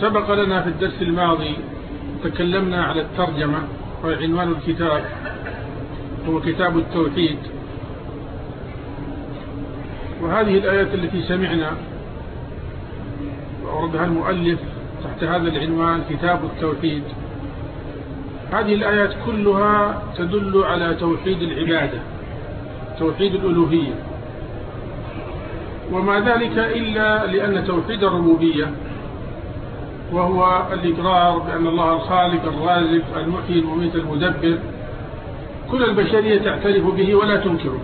سبق لنا في الدرس الماضي تكلمنا على الترجمة وعنوان الكتاب هو كتاب التوحيد. وهذه الآيات التي سمعنا وأوردها المؤلف تحت هذا العنوان كتاب التوحيد. هذه الآيات كلها تدل على توحيد العبادة توحيد الألوهية. وما ذلك إلا لأن توحيد الربوبية وهو الإقرار بأن الله الخالق الرازق المحيي المميت المدبر. كل البشرية تعترف به ولا تنكره.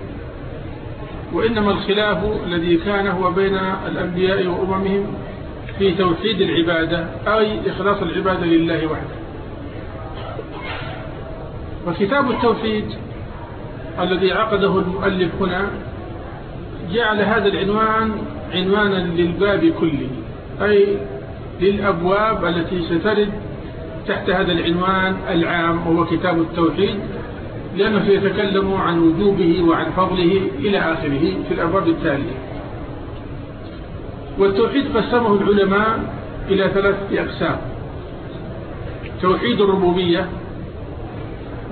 وإنما الخلاف الذي كان هو بين الأنبياء وأممهم في توحيد العبادة أي إخلاص العبادة لله وحده. وكتاب التوحيد الذي عقده المؤلف هنا جعل هذا العنوان عنوانا للباب كله أي للأبواب التي سترد تحت هذا العنوان العام وهو كتاب التوحيد لأنه سيتكلم عن وجوبه وعن فضله إلى آخره في الأبواب التالية. والتوحيد قسمه العلماء إلى ثلاثة أقسام توحيد الربوبية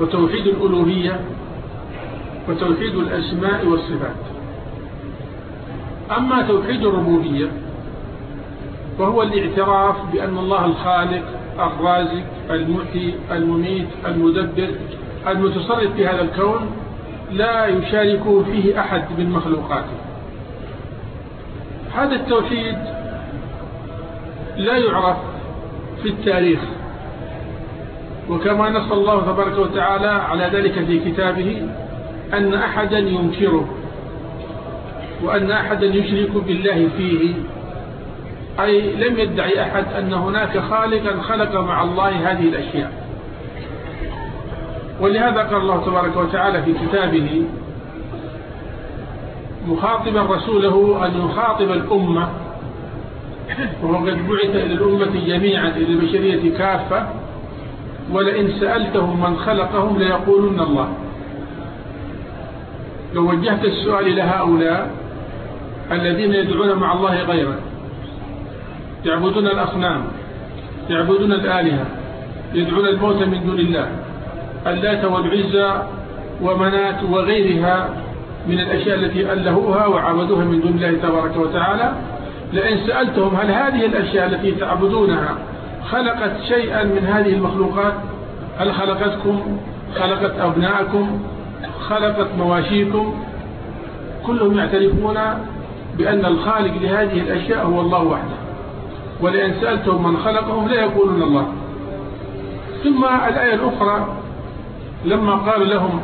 وتوحيد الألوهية وتوحيد الأسماء والصفات. أما توحيد الربوبية وهو الاعتراف بأن الله الخالق الرازق المحيي المميت المدبر المتصرف في هذا الكون لا يشارك فيه أحد من مخلوقاته. هذا التوحيد لا يعرف في التاريخ. وكما نص الله تبارك وتعالى على ذلك في كتابه أن أحدا ينكره وأن أحدا يشرك بالله فيه. أي لم يدعي أحد أن هناك خالقا خلق مع الله هذه الأشياء. ولهذا قال الله تبارك وتعالى في كتابه مخاطبا رسوله أن يخاطب الأمة. وهو قد بعث إلى الأمة جميعا إلى البشرية كافة. ولئن سألتهم من خلقهم ليقولون الله. لو وجهت السؤال إلى هؤلاء الذين يدعون مع الله غيره يعبدون الأصنام يعبدون الآلهة يدعون الموت من دون الله اللات والعزى ومنات وغيرها من الأشياء التي ألهوها وعبدوها من دون الله تبارك وتعالى. لئن سألتهم هل هذه الأشياء التي تعبدونها خلقت شيئا من هذه المخلوقات؟ هل خلقتكم؟ خلقت أبناءكم؟ خلقت مواشيكم؟ كلهم يعترفون بأن الخالق لهذه الأشياء هو الله وحده. ولئن سألتهم من خلقهم لا يقولون الله. ثم الآية الأخرى لما قال لهم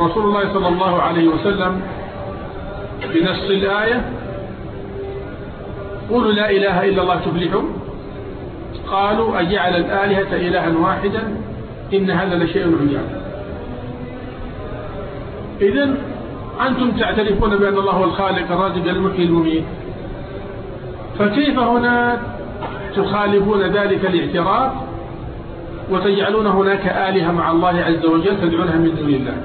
رسول الله صلى الله عليه وسلم بنص الآية قولوا لا إله إلا الله تفلحوا قالوا أجعل الآلهة إلها واحدا؟ إن هذا لشيء عجاب. إذن أنتم تعترفون بأن الله هو الخالق الرازق المحيي المميت. فكيف هنا تخالفون ذلك الاعتراف وتجعلون هناك آلهة مع الله عز وجل تدعونها من دون الله؟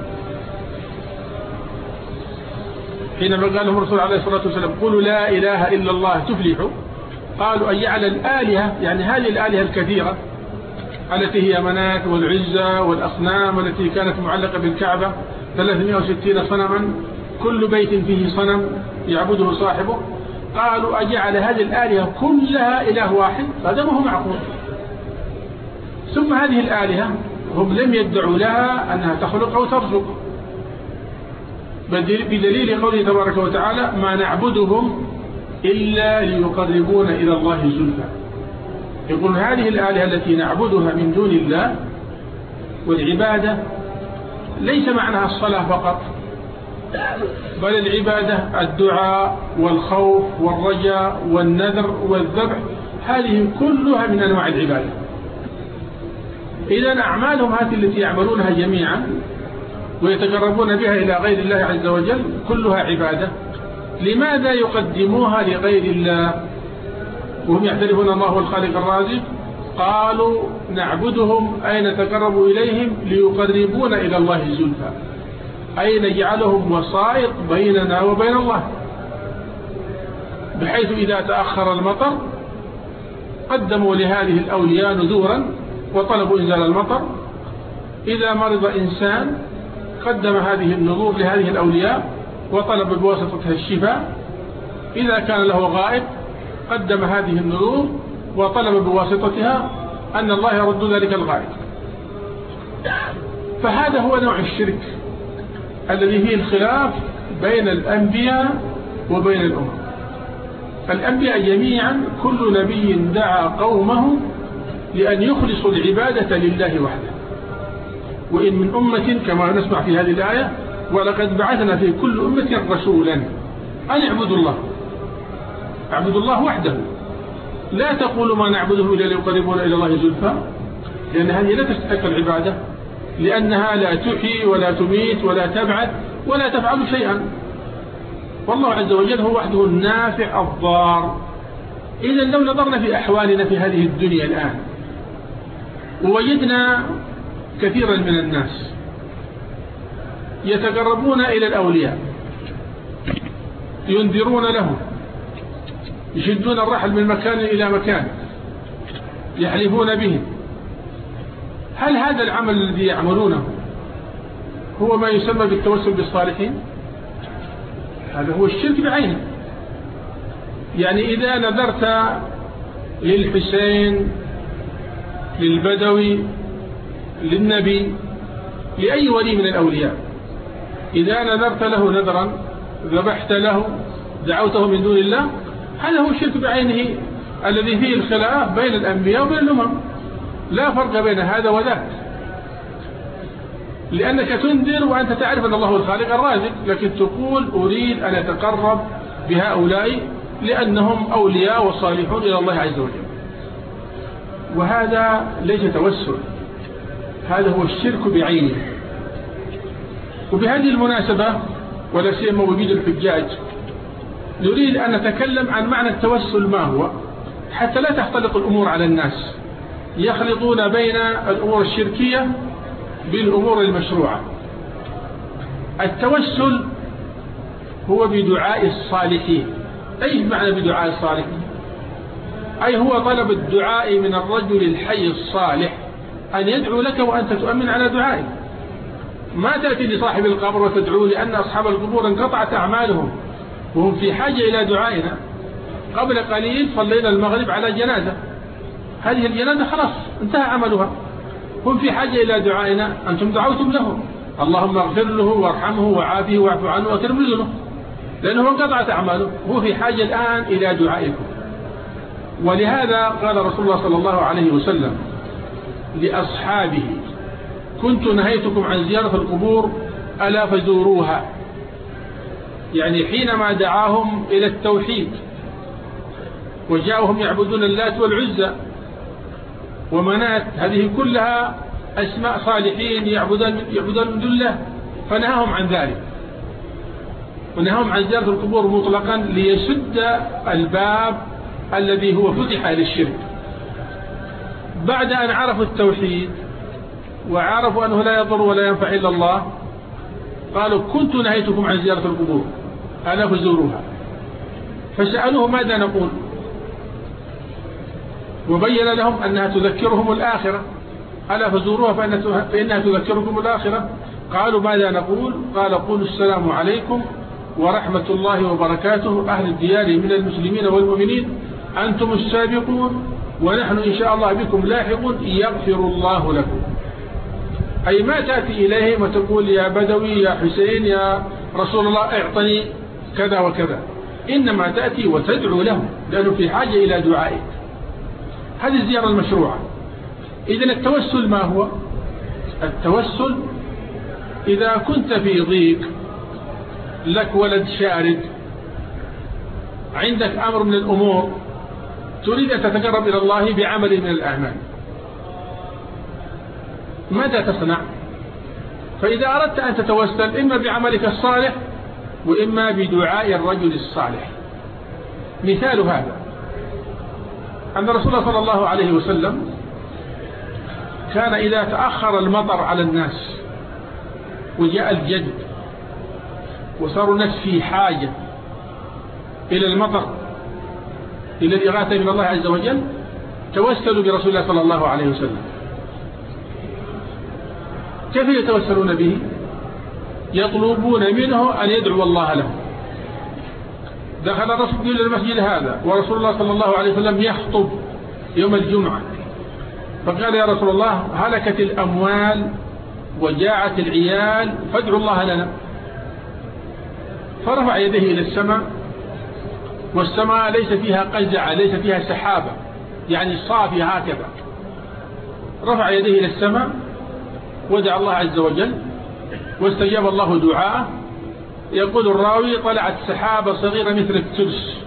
حينما قال لهم الرسول عليه الصلاة والسلام قولوا لا إله إلا الله تفلحوا. قالوا أن يعلى الآلهة؟ يعني هذه الآلهة الكثيرة التي هي منات والعزة والأصنام التي كانت معلقة بالكعبة 360 صنما كل بيت فيه صنم يعبده صاحبه. قالوا أجعل هذه الآلهة كلها إله واحد؟ هذا ما هو معقول. ثم هذه الآلهة هم لم يدعوا لها أنها تخلق أو ترزق. بدليل قوله تبارك وتعالى ما نعبدهم إلا ليقربون إلى الله زلفى. يقول هذه الآلهة التي نعبدها من دون الله والعبادة ليس معناها الصلاة فقط بل العبادة الدعاء والخوف والرجاء والنذر والذبح هذه كلها من أنواع العبادة. إذا أعمالهم هذه التي يعملونها جميعا ويتقربون بها إلى غير الله عز وجل كلها عبادة. لماذا يقدموها لغير الله؟ وهم يعترفون الله هو الخالق الرازق. قالوا نعبدهم أي نتقرب إليهم ليقربون إلى الله زلفى. أي نجعلهم وسائط بيننا وبين الله؟ بحيث إذا تأخر المطر قدموا لهذه الأولياء نذورا وطلبوا إنزال المطر. إذا مرض إنسان قدم هذه النذور لهذه الأولياء وطلب بواسطتها الشفاء إذا كان له غائب قدم هذه النذور وطلب بواسطتها أن الله يرد ذلك الغائب. فهذا هو نوع الشرك. الذي فيه الخلاف بين الأنبياء وبين الأمم. الأنبياء جميعا كل نبي دعا قومه لأن يخلصوا العبادة لله وحده. وإن من أمة كما نسمع في هذه الآية ولقد بعثنا في كل أمة رسولا. أن اعبدوا الله. اعبدوا الله وحده. لا تقولوا ما نعبده إلا ليقربون إلى الله زلفى لأن هذه لا تستحق العبادة. لأنها لا تحيي ولا تميت ولا تبعث ولا تفعل شيئا. والله عز وجل هو وحده النافع الضار. إذا لو نظرنا في أحوالنا في هذه الدنيا الآن ووجدنا كثيرا من الناس يتقربون إلى الأولياء ينذرون لهم يشدون الرحل من مكان إلى مكان يحلفون بهم هل هذا العمل الذي يعملونه هو ما يسمى بالتوسل بالصالحين؟ هذا هو الشرك بعينه. يعني إذا نذرت للحسين للبدوي للنبي لأي ولي من الأولياء إذا نذرت له نذرا ذبحت له دعوته من دون الله هذا هو الشرك بعينه الذي فيه الخلاف بين الأنبياء وبين الأمم. لا فرق بين هذا وذاك. لأنك تنذر وأنت تعرف أن الله الخالق الرازق لكن تقول أريد أن أتقرب بهؤلاء لأنهم أولياء وصالحون إلى الله عز وجل. وهذا ليس توسل هذا هو الشرك بعينه. وبهذه المناسبة ولا سيما وجود الحجاج نريد أن نتكلم عن معنى التوسل ما هو حتى لا تختلط الأمور على الناس. يخلطون بين الأمور الشركية بالأمور المشروعة. التوسل هو بدعاء الصالحين. أي معنى بدعاء الصالحين؟ أي هو طلب الدعاء من الرجل الحي الصالح أن يدعو لك وأنت تؤمن على دعائه. ما تأتي لصاحب القبر وتدعو لأن أصحاب القبور انقطعت أعمالهم وهم في حاجة إلى دعائنا. قبل قليل صلينا المغرب على جنازة. هذه الجنازة خلاص انتهى عملها. هم في حاجة إلى دعائنا أنتم دعوتم له اللهم اغفر له وارحمه وعافه واعف عنه واكرم نزله لأنه انقطعت أعماله. هو في حاجة الآن إلى دعائكم. ولهذا قال رسول الله صلى الله عليه وسلم لأصحابه كنت نهيتكم عن زيارة القبور ألا فزوروها؟ يعني حينما دعاهم إلى التوحيد وجاءهم يعبدون اللات والعزى ومنات هذه كلها أسماء صالحين يعبدون, يعبدون من الله فنهاهم عن ذلك. ونهاهم عن زيارة القبور مطلقا ليسد الباب الذي هو فتح للشرك. بعد أن عرفوا التوحيد وعرفوا أنه لا يضر ولا ينفع إلا الله قالوا كنت نهيتكم عن زيارة القبور ألا فزوروها. فسألوه ماذا نقول؟ وبين لهم أنها تذكرهم الآخرة. ألا فزوروها فإنها تذكركم الآخرة. قالوا ماذا نقول؟ قال قولوا السلام عليكم ورحمة الله وبركاته. أهل الديار من المسلمين والمؤمنين. أنتم السابقون ونحن إن شاء الله بكم لاحقون. يغفر الله لكم. أي ما تأتي إليهم وتقول يا بدوي يا حسين يا رسول الله اعطني كذا وكذا. إنما تأتي وتدعو لهم لأنه في حاجة إلى دعائك. هذه الزيارة المشروعة. إذا التوسل ما هو؟ التوسل إذا كنت في ضيق لك ولد شارد عندك أمر من الأمور تريد أن تتقرب إلى الله بعمل من الأعمال. ماذا تصنع؟ فإذا أردت أن تتوسل إما بعملك الصالح وإما بدعاء الرجل الصالح. مثال هذا. أن رسول الله صلى الله عليه وسلم كان إذا تأخر المطر على الناس وجاء الجد وصاروا الناس في حاجة إلى المطر إلى الإغاثة من الله عز وجل توسلوا برسول الله صلى الله عليه وسلم. كيف يتوسلون به؟ يطلبون منه أن يدعو الله لهم دخل الرسول إلى المسجد هذا ورسول الله صلى الله عليه وسلم يخطب يوم الجمعة. فقال يا رسول الله هلكت الأموال وجاعت العيال فادعوا الله لنا. فرفع يديه إلى السماء والسماء ليس فيها قزعة ليس فيها سحابة يعني صافية هكذا. رفع يديه إلى السماء ودعا الله عز وجل واستجاب الله دعاءه. يقول الراوي طلعت سحابة صغيرة مثل الترس.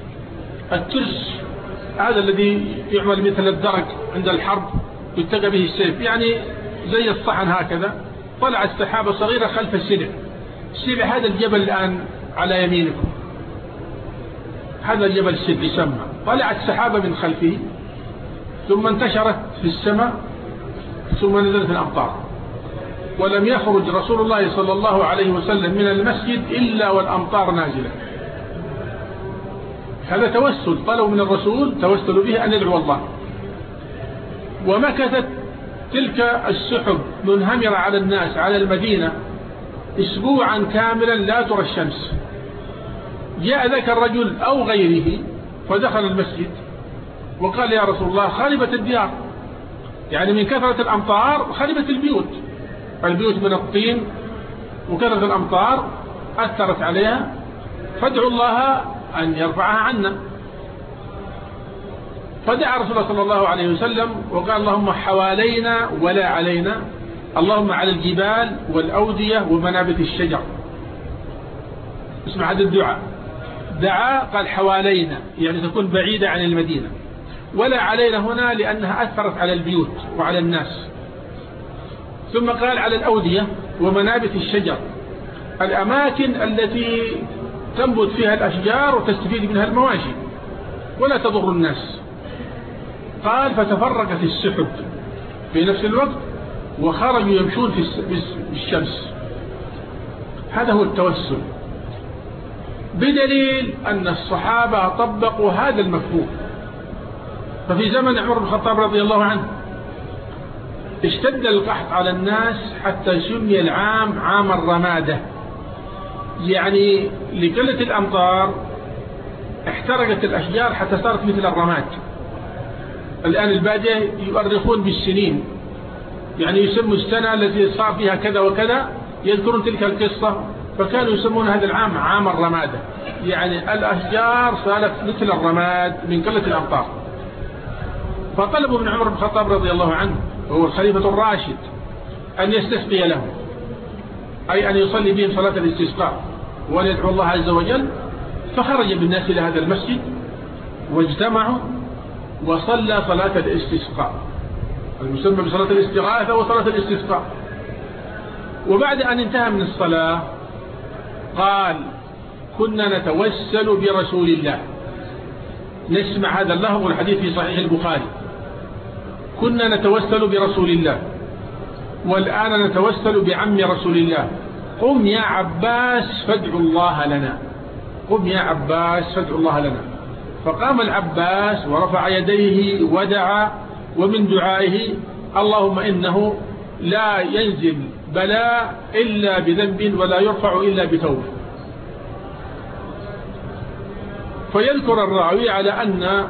الترس هذا الذي يعمل مثل الدرك عند الحرب يتقى به السيف. يعني زي الصحن هكذا. طلعت سحابة صغيرة خلف السلع. السلع هذا الجبل الآن على يمينكم. هذا الجبل السلع يسمى. طلعت سحابة من خلفه ثم انتشرت في السماء ثم نزلت الأمطار. ولم يخرج رسول الله صلى الله عليه وسلم من المسجد إلا والأمطار نازلة. هذا توسل طلبوا من الرسول توسلوا به أن يدعو الله. ومكثت تلك السحب منهمرة على الناس على المدينة اسبوعا كاملا لا ترى الشمس. جاء ذاك الرجل أو غيره فدخل المسجد وقال يا رسول الله خربت الديار. يعني من كثرة الأمطار خربت البيوت. البيوت من الطين وكثرة الأمطار أثرت عليها فادعوا الله أن يرفعها عنا. فدعا رسول الله صلى الله عليه وسلم وقال اللهم حوالينا ولا علينا اللهم على الجبال والأودية ومنابت الشجر. اسمع هذا الدعاء. دعا قال حوالينا. يعني تكون بعيدة عن المدينة. ولا علينا هنا لأنها أثرت على البيوت وعلى الناس. ثم قال على الأودية ومنابت الشجر. الأماكن التي تنبت فيها الأشجار وتستفيد منها المواشي ولا تضر الناس. قال فتفرقت السحب في نفس الوقت وخرجوا يمشون في الشمس. هذا هو التوسل. بدليل أن الصحابة طبقوا هذا المفهوم. ففي زمن عمر بن الخطاب رضي الله عنه اشتد القحط على الناس حتى سمي العام عام الرمادة. يعني لقلة الأمطار احترقت الأشجار حتى صارت مثل الرماد. الآن البادية يؤرخون بالسنين. يعني يسموا السنة التي صار فيها كذا وكذا يذكرون تلك القصة فكانوا يسمون هذا العام عام الرمادة. يعني الأشجار صارت مثل الرماد من قلة الأمطار. فطلبوا من عمر بن الخطاب رضي الله عنه وهو الخليفة الراشد أن يستسقي لهم أي أن يصلي بهم صلاة الاستسقاء وأن يدعو الله عز وجل. فخرج بالناس إلى هذا المسجد واجتمعوا وصلى صلاة الاستسقاء. المسمى بصلاة الاستغاثة وصلاة الاستسقاء. وبعد أن انتهى من الصلاة قال كنا نتوسل برسول الله. نسمع هذا اللهو والحديث في صحيح البخاري. كنا نتوسل برسول الله والآن نتوسل بعم رسول الله. قم يا عباس فادعوا الله لنا. قم يا عباس فادعوا الله لنا. فقام العباس ورفع يديه ودعا ومن دعائه اللهم إنه لا ينزل بلاء إلا بذنب ولا يرفع إلا بتوبة. فيذكر الراوي على أن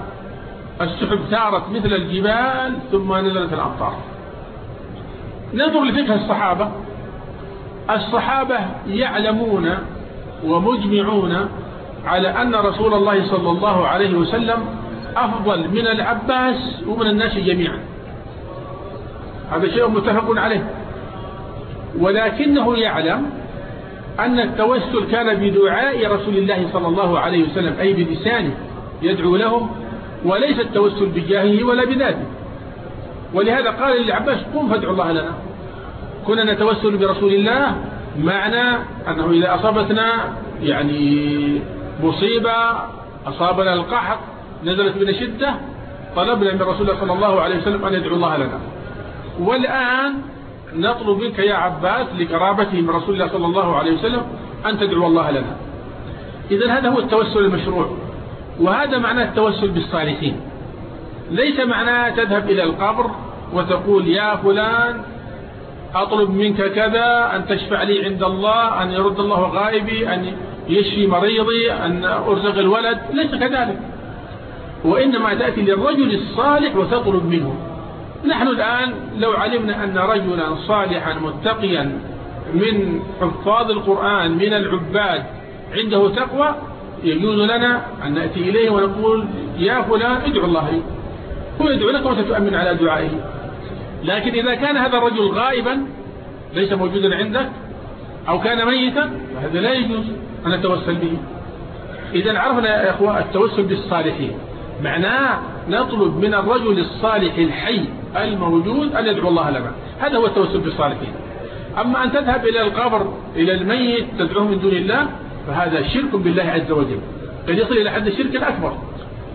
السحب ثارت مثل الجبال ثم نزلت الأمطار ننظر لفقه الصحابة. الصحابة يعلمون ومجمعون على أن رسول الله صلى الله عليه وسلم أفضل من العباس ومن الناس جميعا. هذا شيء متفق عليه. ولكنه يعلم أن التوسل كان بدعاء رسول الله صلى الله عليه وسلم أي بلسانه يدعو لهم وليس التوسل بجاهه ولا بذاته. ولهذا قال للعباس قم فادعو الله لنا. كنا نتوسل برسول الله معنى أنه إذا أصابتنا يعني مصيبة أصابنا القحط نزلت بنا شدة طلبنا من رسول الله صلى الله عليه وسلم أن يدعو الله لنا. والآن نطلب منك يا عباس لقرابته من رسول الله صلى الله عليه وسلم أن تدعو الله لنا. إذا هذا هو التوسل المشروع. وهذا معنى التوسل بالصالحين. ليس معناه تذهب إلى القبر وتقول يا فلان أطلب منك كذا أن تشفع لي عند الله أن يرد الله غائبي أن يشفي مريضي أن أرزق الولد. ليس كذلك. وإنما تأتي للرجل الصالح وتطلب منه. نحن الآن لو علمنا أن رجلا صالحا متقيا من حفاظ القرآن من العباد عنده تقوى يجوز لنا أن نأتي إليه ونقول يا فلان ادعو الله. لي هو يدعو لك وتتأمن على دعائه. لكن إذا كان هذا الرجل غائبا ليس موجودا عندك أو كان ميتا فهذا لا يجوز أن نتوسل به. إذا عرفنا يا إخوة التوسل بالصالحين. معناه نطلب من الرجل الصالح الحي الموجود أن يدعو الله لنا. هذا هو التوسل بالصالحين. أما أن تذهب إلى القبر إلى الميت تدعوه من دون الله فهذا شرك بالله عز وجل. قد يصل إلى حد الشرك الأكبر.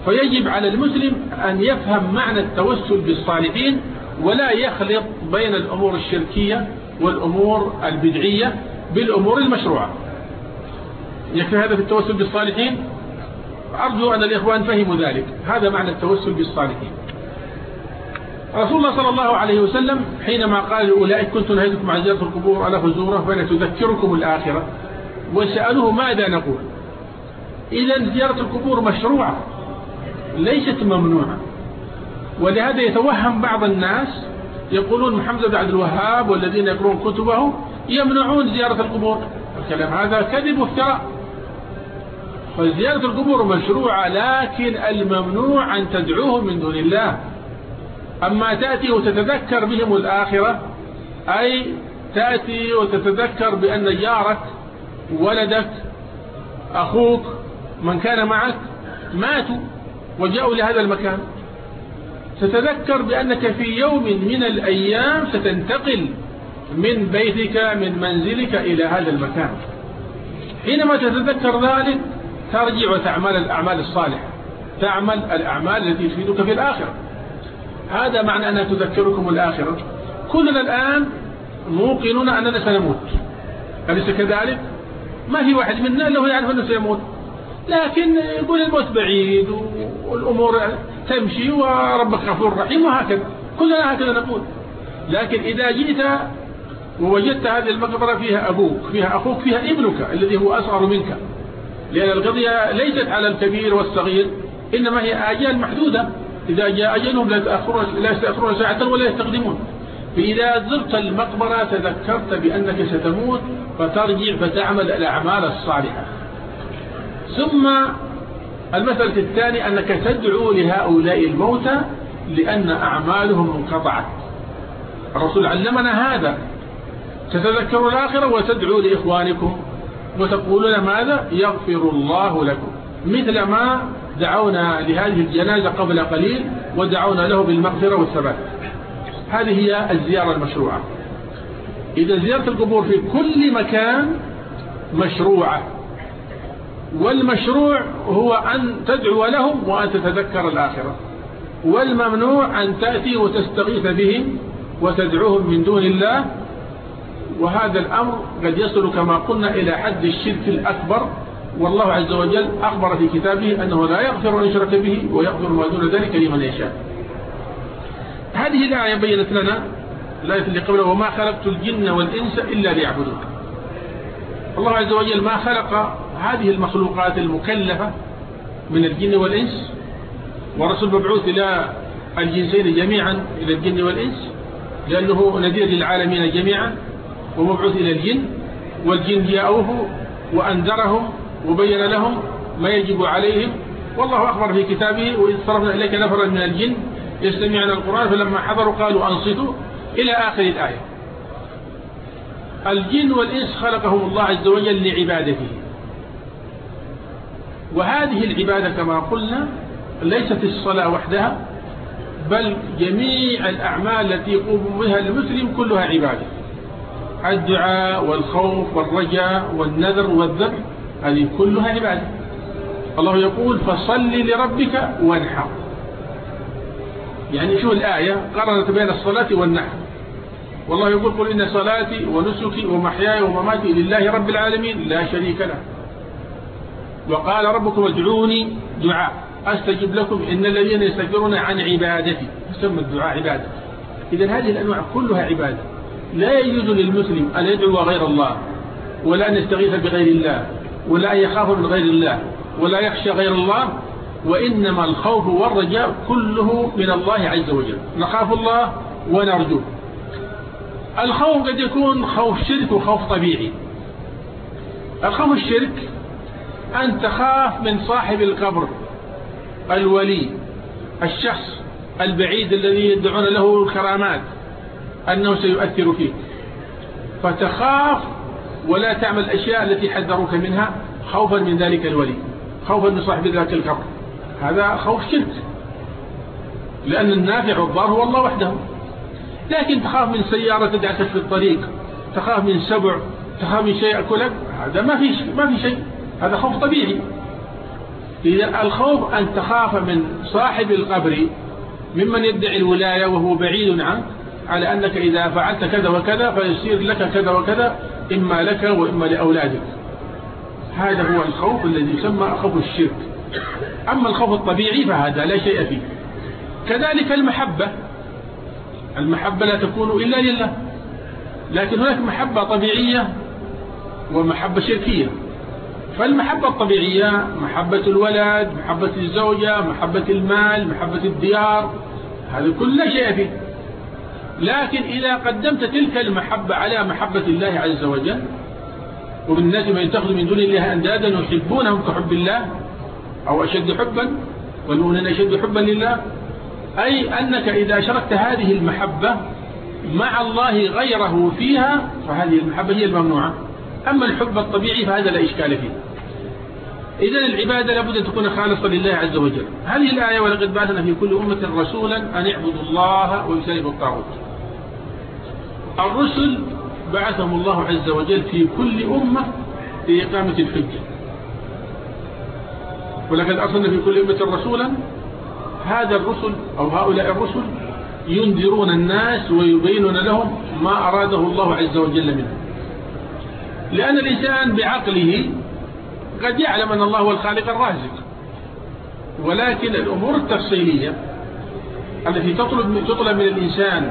فيجب على المسلم أن يفهم معنى التوسل بالصالحين ولا يخلط بين الأمور الشركية والأمور البدعية بالأمور المشروعة. يكفي هذا في التوسل بالصالحين؟ أرجو أن الإخوان فهموا ذلك. هذا معنى التوسل بالصالحين. رسول الله صلى الله عليه وسلم حينما قال لأولئك كنت نهيتكم عن زيارة القبور ألا فزوره؟ فإن تذكركم الآخرة. وسألوه ماذا نقول. إذا زيارة القبور مشروعة ليست ممنوعة. ولهذا يتوهم بعض الناس يقولون محمد بن عبد الوهاب والذين يقرون كتبه يمنعون زيارة القبور. الكلام هذا كذب وافتراء فزيارة القبور مشروعة لكن الممنوع أن تدعوهم من دون الله. أما تأتي وتتذكر بهم الآخرة أي تأتي وتتذكر بأن جارك ولدك أخوك من كان معك ماتوا وجاءوا لهذا المكان. ستذكر بأنك في يوم من الأيام ستنتقل من بيتك من منزلك إلى هذا المكان. حينما تتذكر ذلك ترجع وتعمل الأعمال الصالحة تعمل الأعمال التي تفيدك في الآخرة. هذا معنى أنها تذكركم الآخرة. كلنا الآن موقنون أننا سنموت. أليس كذلك؟ ما في واحد منا إلا يعرف أنه سيموت. لكن يقول الموت بعيد والأمور تمشي وربك غفور رحيم وهكذا. كلنا هكذا نقول. لكن إذا جئت ووجدت هذه المقبرة فيها أبوك فيها أخوك فيها ابنك الذي هو أصغر منك. لأن القضية ليست على الكبير والصغير إنما هي آجال محدودة. إذا جاء أجلهم لا يتأخرون, ساعة ولا يستقدمون. فإذا زرت المقبرة تذكرت بأنك ستموت فترجع فتعمل الأعمال الصالحة. ثم المسألة الثانية أنك تدعو لهؤلاء الموتى لأن أعمالهم انقطعت. الرسول علمنا هذا. تتذكروا الآخرة وتدعو لإخوانكم وتقولون ماذا؟ يغفر الله لكم. مثل ما دعونا لهذه الجنازة قبل قليل ودعونا له بالمغفرة والثبات. هذه هي الزيارة المشروعة. إذا زيارة القبور في كل مكان مشروعة. والمشروع هو أن تدعو لهم وأن تتذكر الآخرة. والممنوع أن تأتي وتستغيث بهم وتدعوهم من دون الله. وهذا الأمر قد يصل كما قلنا إلى حد الشرك الأكبر. والله عز وجل أخبر في كتابه أنه لا يغفر أن يشرك به ويغفر ما دون ذلك لمن يشاء. هذه الآية بينت لنا الآية اللي قبلها وما خلقت الجن والإنس إلا ليعبدون. الله عز وجل ما خلق هذه المخلوقات المكلفة من الجن والإنس ورسول مبعوث إلى الجنسين جميعا إلى الجن والإنس لأنه نذير للعالمين جميعا ومبعوث إلى الجن والجن جاءوه وأنذرهم وبين لهم ما يجب عليهم. والله أخبر في كتابه وإذ صرفنا إليك نفرا من الجن يستمعون القرآن فلما حضروا قالوا أنصتوا إلى آخر الآية. الجن والإنس خلقهم الله عز وجل لعبادته. وهذه العبادة كما قلنا ليست الصلاة وحدها بل جميع الأعمال التي يقوم بها المسلم كلها عبادة. الدعاء والخوف والرجاء والنذر والذبح هذه كلها عبادة. الله يقول فصل لربك وانحر. يعني شو الآية قرنت بين الصلاة والنحر والله يقول قل إن صلاتي ونسكي ومحياي ومماتي لله رب العالمين لا شريك له. وقال ربكم ادعوني دعاء. أستجب لكم إن الذين يستكبرون عن عبادتي. يسمى الدعاء عبادة. إذا هذه الأنواع كلها عبادة. لا يجوز للمسلم أن يدعو غير الله ولا أن يستغيث بغير الله ولا أن يخاف من غير الله ولا يخشى غير الله وإنما الخوف والرجاء كله من الله عز وجل. نخاف الله ونرجوه. الخوف قد يكون خوف شرك وخوف طبيعي. الخوف الشرك أن تخاف من صاحب القبر الولي الشخص البعيد الذي يدعون له الكرامات أنه سيؤثر فيك فتخاف ولا تعمل الأشياء التي حذروك منها خوفا من ذلك الولي خوفا من صاحب ذاك القبر. هذا خوف شرك لأن النافع والضار هو الله وحده. لكن تخاف من سيارة تدعك في الطريق تخاف من سبع تخاف من شيء أكلك هذا ما في ما في شيء. هذا خوف طبيعي. إذا الخوف أن تخاف من صاحب القبر ممن يدعي الولاية وهو بعيد عنك على أنك إذا فعلت كذا وكذا فيصير لك كذا وكذا إما لك وإما لأولادك. هذا هو الخوف الذي يسمى خوف الشرك. أما الخوف الطبيعي فهذا لا شيء فيه. كذلك المحبة. المحبة لا تكون إلا لله. لكن هناك محبة طبيعية ومحبة شركية. فالمحبة الطبيعية محبة الولد محبة الزوجة محبة المال محبة الديار هذا كل لا شيء فيه. لكن إذا قدمت تلك المحبة على محبة الله عز وجل ومن الناس من يتخذ من دون الله أندادا يحبونهم كحب الله أو أشد حبا والمؤمنين أشد حبا لله. أي أنك إذا شركت هذه المحبة مع الله غيره فيها فهذه المحبة هي الممنوعة. أما الحب الطبيعي فهذا لا إشكال فيه. إذن العبادة لابد أن تكون خالصة لله عز وجل. هذه الآية ولقد بعثنا في كل أمة رسولا أن يعبدوا الله ويجتنبوا الطاغوت. الرسل بعثهم الله عز وجل في كل أمة لإقامة الحجة ولقد أرسلنا في كل أمة رسولا. هذا الرسل أو هؤلاء الرسل ينذرون الناس ويبينون لهم ما أراده الله عز وجل منهم لأن الإنسان بعقله قد يعلم أن الله هو الخالق الرازق. ولكن الأمور التفصيلية التي تطلب تطلب من الإنسان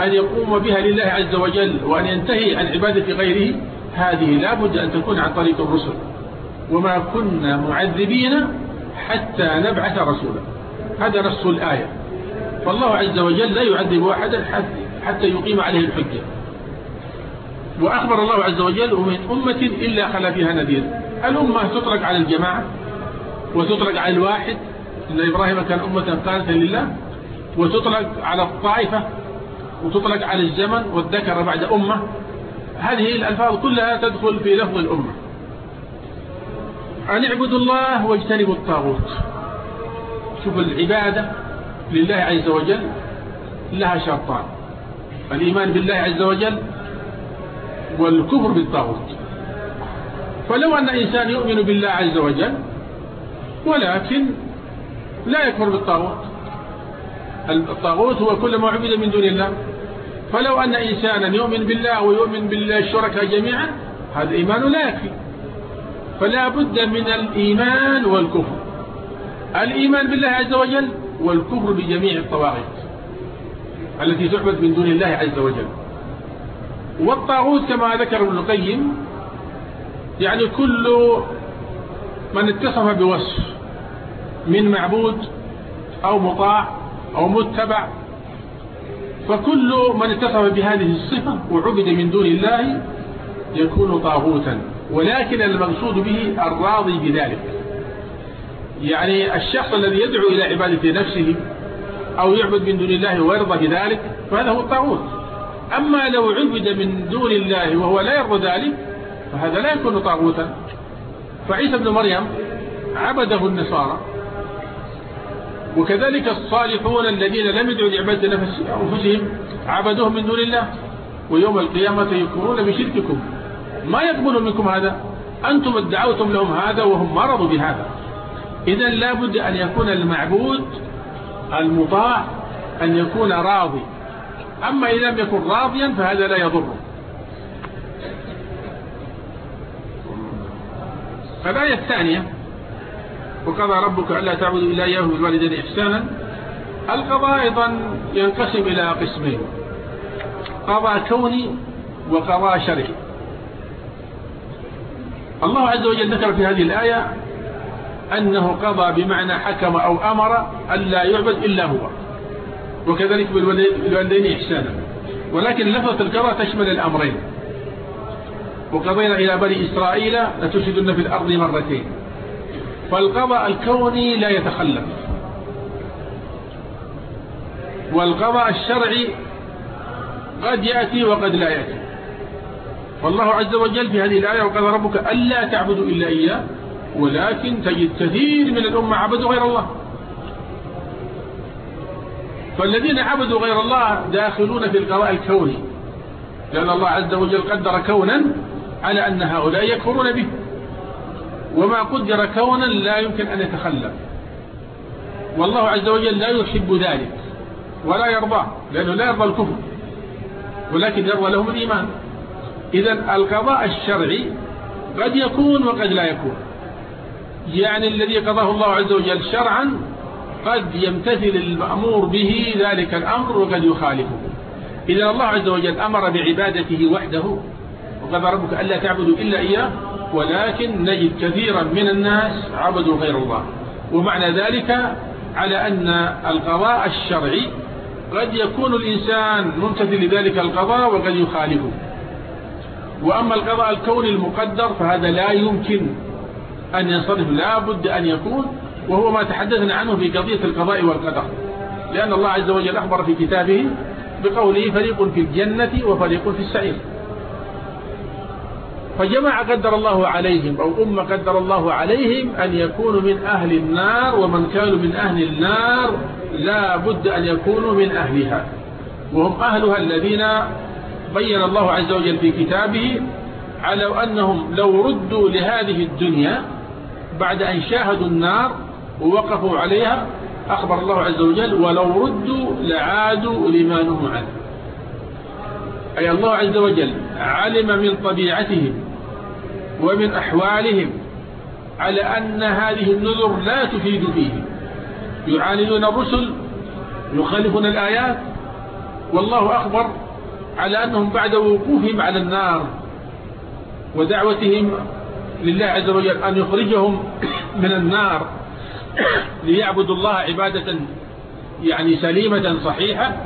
أن يقوم بها لله عز وجل وأن ينتهي عن عبادة غيره هذه لا بد أن تكون عن طريق الرسل. وما كنا معذبين حتى نبعث رسولا. هذا نص الآية. فالله عز وجل لا يعذب أحدا حتى يقيم عليه الحجة. وأخبر الله عز وجل ومن أمة إلا خلا فيها نذير. الأمة تطلق على الجماعة وتطلق على الواحد. إن إبراهيم كان أمة قانتا لله. وتطلق على الطائفة وتطلق على الزمن والذكر بعد أمة. هذه الألفاظ كلها تدخل في لفظ الأمة. أن اعبدوا الله واجتنبوا الطاغوت. شوف العبادة لله عز وجل لها شرطان. الإيمان بالله عز وجل والكفر بالطاغوت. فلو أن إنسان يؤمن بالله عز وجل ولكن لا يكفر بالطاغوت. الطاغوت هو كل ما عبد من دون الله. فلو أن إنسانا يؤمن بالله ويؤمن بالله الشركاء جميعا هذا إيمان لا يكفي. فلا بد من الإيمان والكفر. الإيمان بالله عز وجل والكفر بجميع الطواغيت التي تعبد من دون الله عز وجل. والطاغوت كما ذكر ابن القيم يعني كل من اتصف بوصف من معبود أو مطاع أو متبع فكل من اتصف بهذه الصفة وعبد من دون الله يكون طاغوتا. ولكن المقصود به الراضي بذلك. يعني الشخص الذي يدعو إلى عبادة نفسه أو يعبد من دون الله ويرضى بذلك فهذا هو الطاغوت. أما لو عبد من دون الله وهو لا يرضى ذلك فهذا لا يكون طاغوتا. فعيسى بن مريم عبده النصارى. وكذلك الصالحون الذين لم يدعوا لعبادة أنفسهم عبدوهم من دون الله. ويوم القيامة يكفرون بشرككم. ما يقبل منكم هذا؟ أنتم ادعوتم لهم هذا وهم ما رضوا بهذا إذا لابد أن يكون المعبود المطاع أن يكون راضي. أما إذا لم يكن راضيا فهذا لا يضره. الآية الثانية وقضى ربك ألا تعبدوا إلا إياه بالوالدين إحسانا. القضاء أيضا ينقسم إلى قسمين قضاء كوني وقضاء شرعي. الله عز وجل ذكر في هذه الآية أنه قضى بمعنى حكم أو أمر أن لا يعبد إلا هو. وكذلك بالوالدين إحسانا. ولكن لفظة القضاء تشمل الأمرين. وقضينا إلى بني إسرائيل لتفسدن في الأرض مرتين. فالقضاء الكوني لا يتخلف. والقضاء الشرعي قد يأتي وقد لا يأتي. والله عز وجل في هذه الآية وقال ربك ألا تعبدوا إلا إياه ولكن تجد كثير من الأمة عبدوا غير الله. فالذين عبدوا غير الله داخلون في القضاء الكوني لأن الله عز وجل قدر كونا على أن هؤلاء يكفرون به. وما قدر كونا لا يمكن أن يتخلف. والله عز وجل لا يحب ذلك ولا يرضاه لأنه لا يرضى الكفر ولكن يرضى لهم الإيمان. إذا القضاء الشرعي قد يكون وقد لا يكون. يعني الذي قضاه الله عز وجل شرعا قد يمتثل المأمور به ذلك الأمر وقد يخالفه. إذا الله عز وجل أمر بعبادته وحده وقد ربك ألا تعبدوا إلا إياه ولكن نجد كثيرا من الناس عبدوا غير الله. ومعنى ذلك على أن القضاء الشرعي قد يكون الإنسان ممتثل لذلك القضاء وقد يخالفه. وأما القضاء الكوني المقدر فهذا لا يمكن أن ينصرف لا بد أن يكون وهو ما تحدثنا عنه في قضية القضاء والقدر. لأن الله عز وجل أخبر في كتابه بقوله فريق في الجنة وفريق في السعير. فجماعة قدر الله عليهم أو أمة قدر الله عليهم أن يكونوا من أهل النار ومن كانوا من أهل النار لا بد أن يكونوا من أهلها. وهم أهلها الذين بين الله عز وجل في كتابه على أنهم لو ردوا لهذه الدنيا بعد أن شاهدوا النار ووقفوا عليها أخبر الله عز وجل ولو ردوا لعادوا لما نهوا عنه. أي الله عز وجل علم من طبيعتهم ومن أحوالهم على أن هذه النذر لا تفيد فيه. يعاندون الرسل يخالفون الآيات والله أخبر على أنهم بعد وقوفهم على النار ودعوتهم لله عز وجل أن يخرجهم من النار ليعبدوا الله عبادة يعني سليمة صحيحة.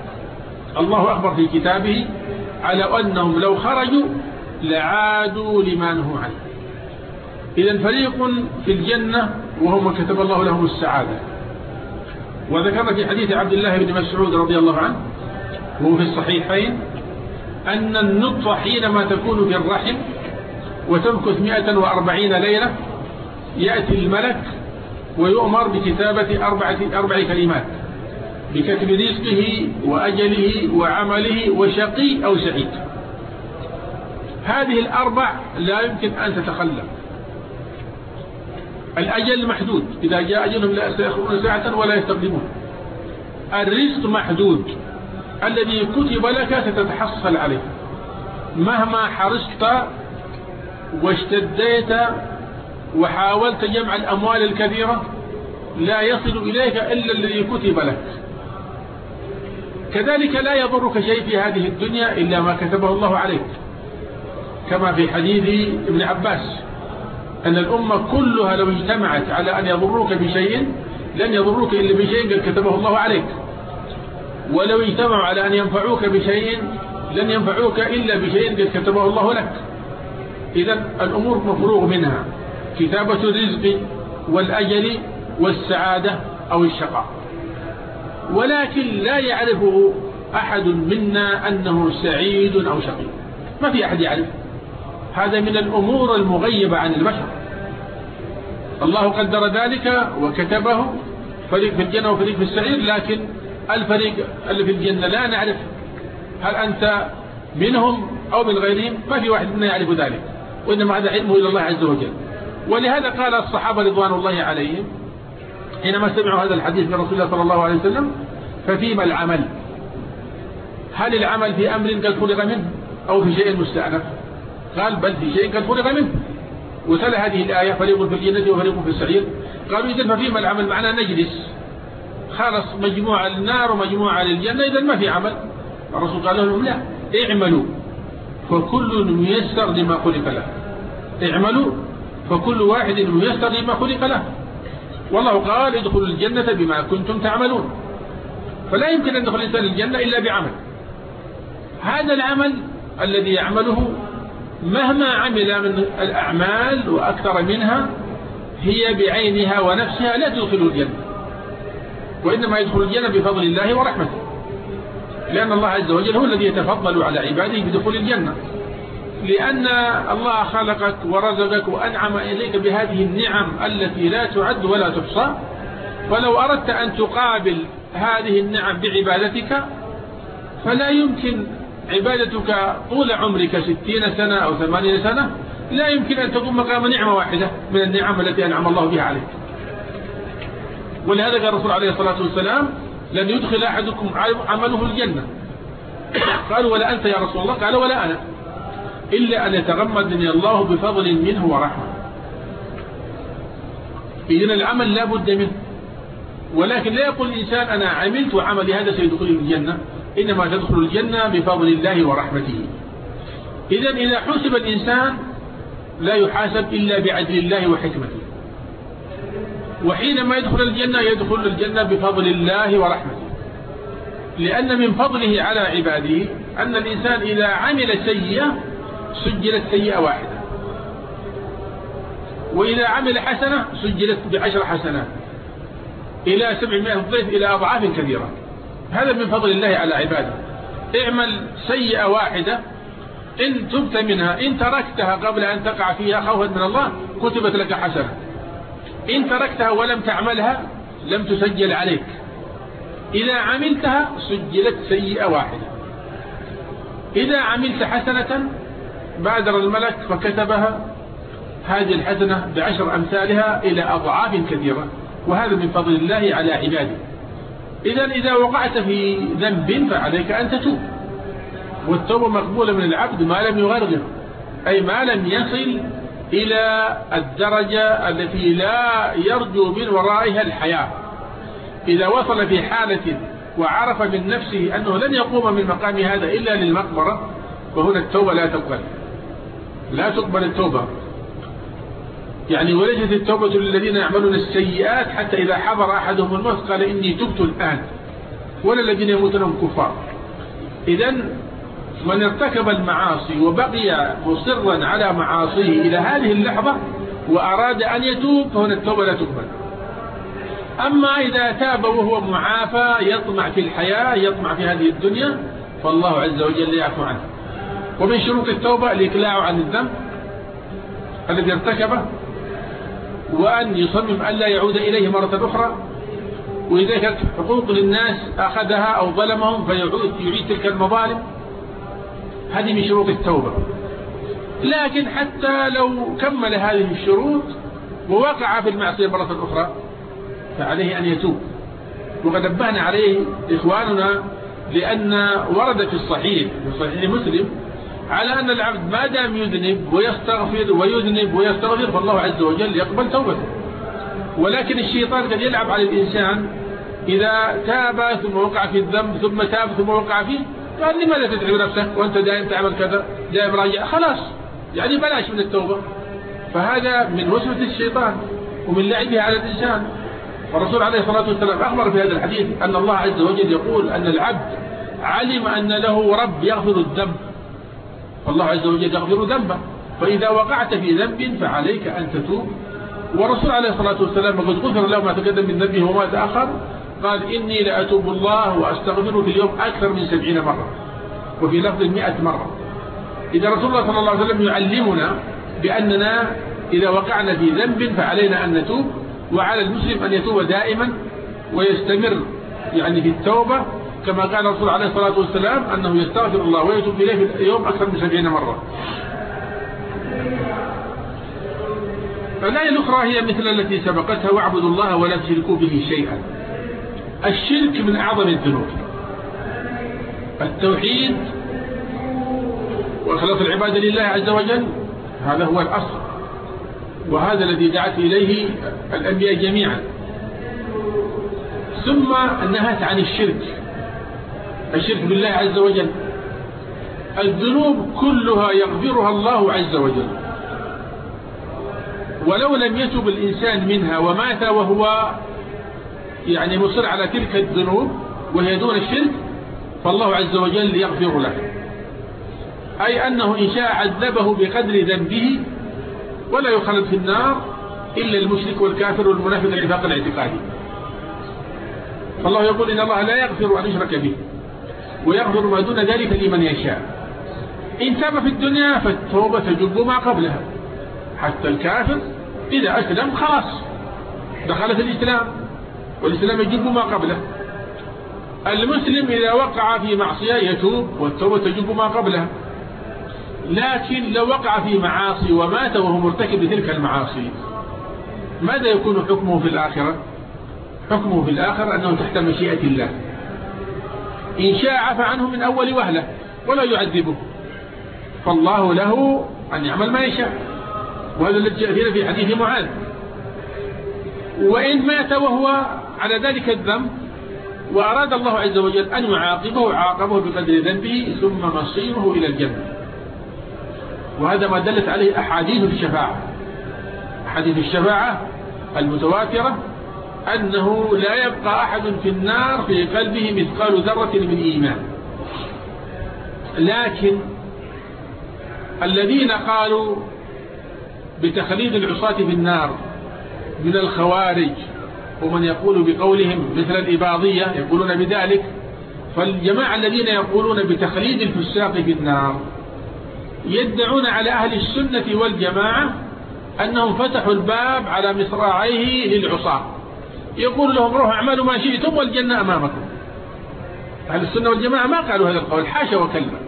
الله أخبر في كتابه على أنهم لو خرجوا لعادوا لما نهوا عنه. إذا فريق في الجنة وهم كتب الله لهم السعادة. وذكر في حديث عبد الله بن مسعود رضي الله عنه وهو في الصحيحين أن النطفة حينما تكون في الرحم وتمكث 140 ليلة يأتي الملك ويؤمر بكتابة أربعة أربع كلمات بكتب رزقه وأجله وعمله وشقي أو سعيد. هذه الأربع لا يمكن أن تتخلف الأجل محدود إذا جاء أجلهم لا يستأخرون ساعة ولا يستقدمون. الرزق محدود. الذي كتب لك ستتحصل عليه. مهما حرصت واشتديت وحاولت جمع الأموال الكبيرة لا يصل إليك إلا الذي كتب لك. كذلك لا يضرك شيء في هذه الدنيا إلا ما كتبه الله عليك. كما في حديث ابن عباس أن الأمة كلها لو اجتمعت على أن يضروك بشيء لن يضروك إلا بشيء قد كتبه الله عليك. ولو اجتمعوا على أن ينفعوك بشيء لن ينفعوك إلا بشيء قد كتبه الله لك. إذا الأمور مفروغ منها. كتابة الرزق والأجل والسعادة أو الشقاء. ولكن لا يعرفه أحد منا أنه سعيد أو شقي ما في أحد يعرف. هذا من الأمور المغيبة عن البشر. الله قدر ذلك وكتبه فريق في الجنة وفريق في السعير لكن الفريق اللي في الجنة. لا نعرف هل أنت منهم أو من غيرهم ما في واحد منا يعرف ذلك وإنما هذا علمه إلى الله عز وجل. ولهذا قال الصحابة رضوان الله عليهم حينما سمعوا هذا الحديث من رسول الله صلى الله عليه وسلم ففيما العمل؟ هل العمل في أمر قد خلق منه أو في شيء مستأنف؟ قال بل في شيء قد خلق منه. وتلا هذه الآية فريق في الجنة وفريق في السعير. قالوا إذا ففيما العمل؟ معنا نجلس. خلص مجموعة للنار ومجموعة للجنة إذا ما في عمل. الرسول قال لهم لا اعملوا. فكل ميسر لما خلق له. اعملوا. فكل واحد ميسر لما خلق له. والله قال ادخلوا الجنة بما كنتم تعملون. فلا يمكن أن يدخل الإنسان الجنة إلا بعمل. هذا العمل الذي يعمله مهما عمل من الأعمال وأكثر منها هي بعينها ونفسها لا تدخل الجنة. وإنما يدخل الجنة بفضل الله ورحمته. لأن الله عز وجل هو الذي يتفضل على عباده بدخول الجنة. لأن الله خلقك ورزقك وأنعم إليك بهذه النعم التي لا تعد ولا تحصى. ولو أردت أن تقابل هذه النعم بعبادتك فلا يمكن عبادتك طول عمرك ستين سنة أو ثمانين سنة. لا يمكن أن تقوم مقام نعمة واحدة من النعم التي أنعم الله بها عليك. ولهذا قال الرسول عليه الصلاة والسلام لن يدخل أحدكم عمله الجنة. قالوا ولا أنت يا رسول الله؟ قال ولا أنا. إلا أن يتغمدني الله بفضل منه ورحمة. إذن العمل لا بد منه. ولكن لا يقول الإنسان أنا عملت وعملي هذا سيدخل الجنة. إنما تدخل الجنة بفضل الله ورحمته. إذا إذا حسب الإنسان لا يحاسب إلا بعدل الله وحكمته. وحينما يدخل الجنة يدخل الجنة بفضل الله ورحمته. لأن من فضله على عباده أن الإنسان إذا عمل سيئة سجلت سيئة واحدة. وإذا عمل حسنة سجلت بعشر حسنات. إلى سبعمائة ضيف إلى أضعاف كثيرة هذا من فضل الله على عباده. اعمل سيئة واحدة إن تبت منها إن تركتها قبل أن تقع فيها خوفا من الله كتبت لك حسنة. إن تركتها ولم تعملها لم تسجل عليك. إذا عملتها سجلت سيئة واحدة. إذا عملت حسنة بادر الملك فكتبها هذه الحسنة بعشر أمثالها إلى أضعاف كثيرة. وهذا من فضل الله على عباده. إذا إذا وقعت في ذنب فعليك أن تتوب. والتوبة مقبولة من العبد ما لم يغرغر. أي ما لم يصل إلى الدرجة التي لا يرجو من ورائها الحياة. إذا وصل في حالة وعرف من نفسه أنه لن يقوم من مقام هذا إلا للمقبرة فهنا التوبة لا تقبل. لا تقبل التوبة. يعني وليست التوبة للذين يعملون السيئات حتى إذا حضر أحدهم الموت قال إني تبت الآن ولا الذين يموتون كفار. إذا من ارتكب المعاصي وبقي مصرا على معاصيه إلى هذه اللحظة وأراد أن يتوب فهنا التوبة لا تقبل. أما إذا تاب وهو معافى يطمع في الحياة يطمع في هذه الدنيا فالله عز وجل يعفو عنه. ومن شروط التوبة الإقلاع عن الذنب الذي ارتكبه وأن يصمم أن لا يعود إليه مرة أخرى. وإذا كانت حقوق للناس أخذها أو ظلمهم فيعود يعيد تلك المظالم. هذه من شروط التوبة. لكن حتى لو كمل هذه الشروط ووقع في المعصية مرة أخرى فعليه أن يتوب. وقد نبهنا عليه إخواننا لأن ورد في الصحيح في صحيح مسلم على أن العبد ما دام يذنب ويستغفر ويذنب ويستغفر فالله عز وجل يقبل توبته. ولكن الشيطان قد يلعب على الإنسان إذا تاب ثم وقع في الذنب ثم تاب ثم وقع فيه قال لماذا تتعب نفسك؟ وأنت دائم تعمل كذا دائم راجع خلاص يعني بلاش من التوبة. فهذا من وسوسة الشيطان ومن لعبه على الإنسان والرسول عليه الصلاة والسلام أخبر في هذا الحديث أن الله عز وجل يقول أن العبد علم أن له رب يغفر الذنب. فالله عز وجل يغفر ذنبه. فإذا وقعت في ذنب فعليك أن تتوب. والرسول عليه الصلاة والسلام قد غفر له ما تقدم من ذنبه وما تأخر. قال إني لأتوب الله وأستغفره في اليوم أكثر من سبعين مرة وفي لفظ مئة مرة. إذا رسول الله صلى الله عليه وسلم يعلمنا بأننا إذا وقعنا في ذنب فعلينا أن نتوب وعلى المسلم أن يتوب دائما ويستمر يعني في التوبة كما قال الرسول عليه الصلاة والسلام أنه يستغفر الله ويتوب إليه في اليوم أكثر من سبعين مرة. الآية الأخرى هي مثل التي سبقتها واعبدوا الله ولا تشركوا به شيئا. الشرك من أعظم الذنوب. التوحيد وإخلاص العبادة لله عز وجل هذا هو الأصل. وهذا الذي دعت إليه الأنبياء جميعا. ثم النهت عن الشرك الشرك بالله عز وجل. الذنوب كلها يغفرها الله عز وجل. ولو لم يتب الإنسان منها ومات وهو يعني مصر على تلك الذنوب وهي دون الشرك فالله عز وجل يغفر له. أي أنه إن شاء عذبه بقدر ذنبه ولا يخلد في النار إلا المشرك والكافر والمنافق العفاق الاعتقادي فالله يقول إن الله لا يغفر أن يشرك به ويغفر ما دون ذلك لمن يشاء. إن تاب في الدنيا فالتوبة تجب ما قبلها. حتى الكافر إذا أسلم خلاص دخل في الإسلام. والإسلام يجب ما قبله. المسلم إذا وقع في معصية يتوب والتوبة تجب ما قبلها لكن لو وقع في معاصي ومات وهو مرتكب لتلك المعاصي ماذا يكون حكمه في الآخرة؟ حكمه في الآخرة أنه تحت مشيئة الله. إن شاء عفى عنه من أول وهلة ولا يعذبه. فالله له أن يعمل ما يشاء. وهذا الذي جاء في حديث معاذ. وإن مات وهو على ذلك الذنب وأراد الله عز وجل أن يعاقبه عاقبه بقدر ذنبه ثم مصيره إلى الجنة. وهذا ما دلت عليه أحاديث الشفاعة. أحاديث الشفاعة المتواترة أنه لا يبقى أحد في النار في قلبه مثقال ذرة من إيمان. لكن الذين قالوا بتخليد العصاة في النار من الخوارج ومن يقول بقولهم مثل الإباضية يقولون بذلك فالجماعة الذين يقولون بتخليد الفساق في النار يدعون على أهل السنة والجماعة أنهم فتحوا الباب على مصراعيه للعصاة. يقول لهم روحوا اعملوا ما شئتم والجنة أمامكم. أهل السنة والجماعة ما قالوا هذا القول حاشا وكلا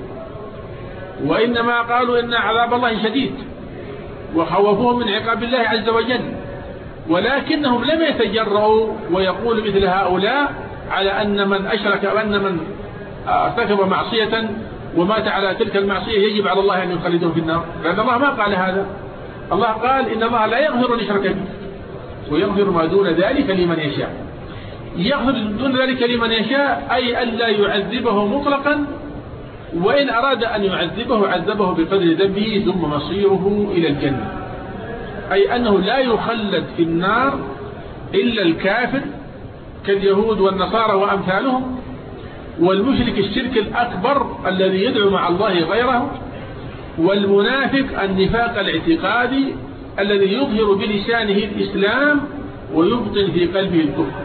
وإنما قالوا إن عذاب الله شديد وخوفوهم من عقاب الله عز وجل. ولكنهم لم يتجرؤوا ويقولوا مثل هؤلاء على أن من أشرك أو أن من ارتكب معصية ومات على تلك المعصية يجب على الله أن يخلده في النار. لأن الله ما قال هذا. الله قال إن الله لا يغفر أن يشرك به ويغفر ما دون ذلك لمن يشاء. يغفر دون ذلك لمن يشاء أي ألا يعذبه مطلقا وإن أراد أن يعذبه عذبه بقدر ذنبه ثم مصيره إلى الجنة. أي أنه لا يخلد في النار إلا الكافر كاليهود والنصارى وأمثالهم. والمشرك الشرك الأكبر الذي يدعو مع الله غيره. والمنافق النفاق الاعتقادي الذي يظهر بلسانه الإسلام ويبطن في قلبه الكفر.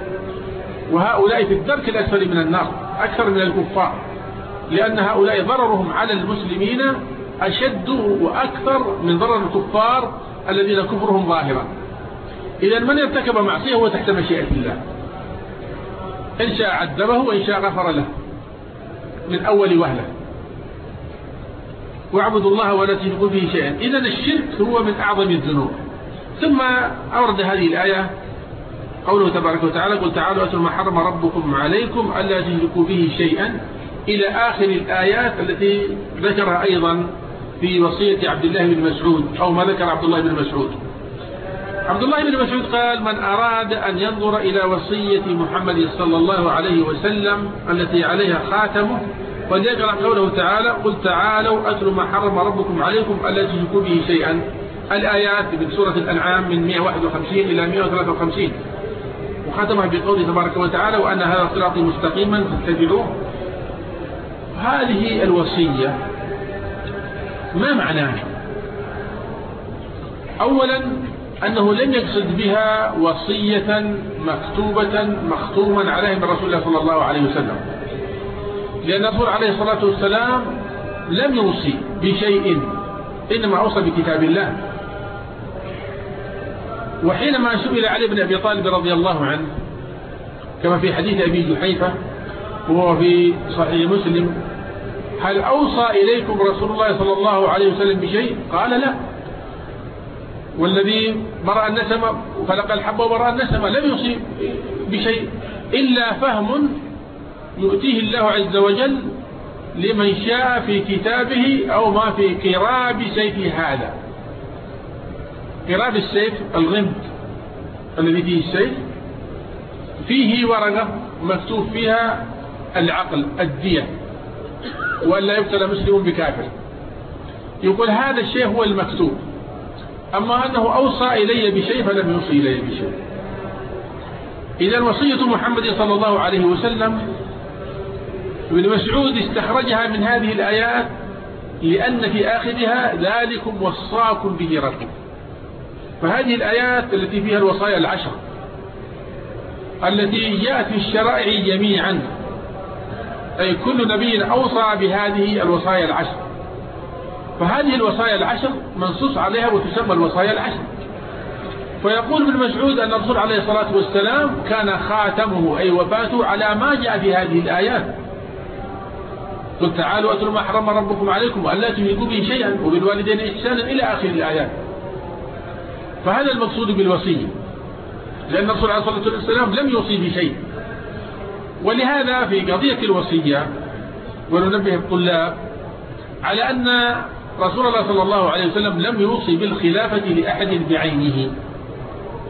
وهؤلاء في الدرك الأسفل من النار أكثر من الكفار. لأن هؤلاء ضررهم على المسلمين أشد وأكثر من ضرر الكفار الذين كفرهم ظاهرا إذا من ارتكب معصية هو تحت مشيئة الله. إن شاء عذبه وإن شاء غفر له. من أول وهلة. واعبدوا الله ولا تشركوا به شيئا. إذا الشرك هو من أعظم الذنوب. ثم أورد هذه الآية قوله تبارك وتعالى قل تعالوا أتوا ما حرم ربكم عليكم ألا تشركوا به شيئا. إلى آخر الآيات التي ذكرها أيضا في وصية عبد الله بن مسعود أو ما ذكر عبد الله بن مسعود. عبد الله بن مسعود قال من أراد أن ينظر إلى وصية محمد صلى الله عليه وسلم التي عليها خاتمه وليقرأ قوله تعالى قل تعالوا أتلوا ما حرم ربكم عليكم ألا تشركوا به شيئا الآيات من سورة الأنعام من 151 إلى 153 وختمها بقوله تبارك وتعالى وأن هذا صراطي مستقيما فاتبعوه هذه الوصية ما معناها أولا أنه لم يقصد بها وصية مكتوبة مختوما عليها من رسول الله صلى الله عليه وسلم. لأن الرسول عليه الصلاة والسلام لم يوصي بشيء إنما أوصى بكتاب الله. وحينما سئل علي بن أبي طالب رضي الله عنه كما في حديث أبي جحيفة وهو في صحيح مسلم هل أوصى إليكم رسول الله صلى الله عليه وسلم بشيء؟ قال لا. والذي برأ النسمة وخلق الحب وبرأ النسمة لم يصيب بشيء إلا فهم يؤتيه الله عز وجل لمن شاء في كتابه أو ما في قراب سيف هذا. قراب السيف الغمد الذي فيه السيف. فيه ورقة مكتوب فيها العقل الدية. وأن لا يبتلى مسلم بكافر. يقول هذا الشيء هو المكتوب. أما أنه أوصى إلي بشيء فلم يوصي إلي بشيء. إذا وصية محمد صلى الله عليه وسلم ابن مسعود استخرجها من هذه الآيات لأن في آخرها ذلكم وصاكم به ربكم. فهذه الآيات التي فيها الوصايا العشر التي جاءت في الشرائع جميعا أي كل نبي أوصى بهذه الوصايا العشر. فهذه الوصايا العشر منصوص عليها وتسمى الوصايا العشر. فيقول ابن مسعود أن الرسول عليه الصلاة والسلام كان خاتمه أي وفاته على ما جاء في هذه الآيات. قل تعالوا أتلوا ما حرم ربكم عليكم وأن لا تشركوا به شيئا وبالوالدين إحسانا إلى آخر الآيات. فهذا المقصود بالوصية. لأن الرسول عليه الصلاة والسلام لم يوصي بشيء. ولهذا في قضية الوصية وننبه الطلاب على أن رسول الله صلى الله عليه وسلم لم يوصي بالخلافة لأحد بعينه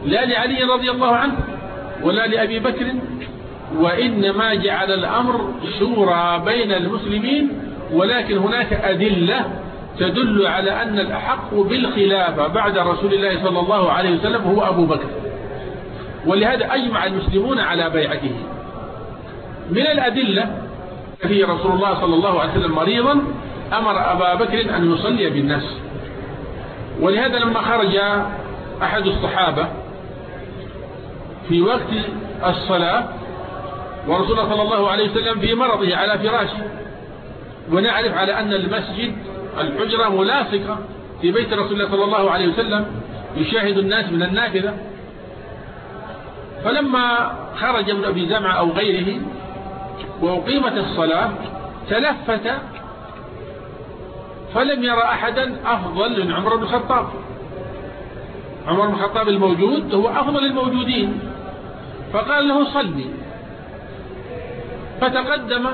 لا لعلي رضي الله عنه ولا لأبي بكر وإنما جعل الأمر شورى بين المسلمين ولكن هناك أدلة تدل على أن الأحق بالخلافة بعد رسول الله صلى الله عليه وسلم هو أبو بكر. ولهذا أجمع المسلمون على بيعته. من الأدلة في رسول الله صلى الله عليه وسلم مريضا أمر أبا بكر أن يصلي بالناس. ولهذا لما خرج أحد الصحابة في وقت الصلاة ورسول الله صلى الله عليه وسلم في مرضه على فراشه. ونعرف على أن المسجد الحجرة ملاصقة في بيت رسول الله صلى الله عليه وسلم يشاهد الناس من النافذة. فلما خرج من أبي زمع أو غيره وأقيمت الصلاة تلفت فلم يرى أحدا أفضل من عمر بن الخطاب. عمر بن الخطاب الموجود هو أفضل الموجودين فقال له صلي. فتقدم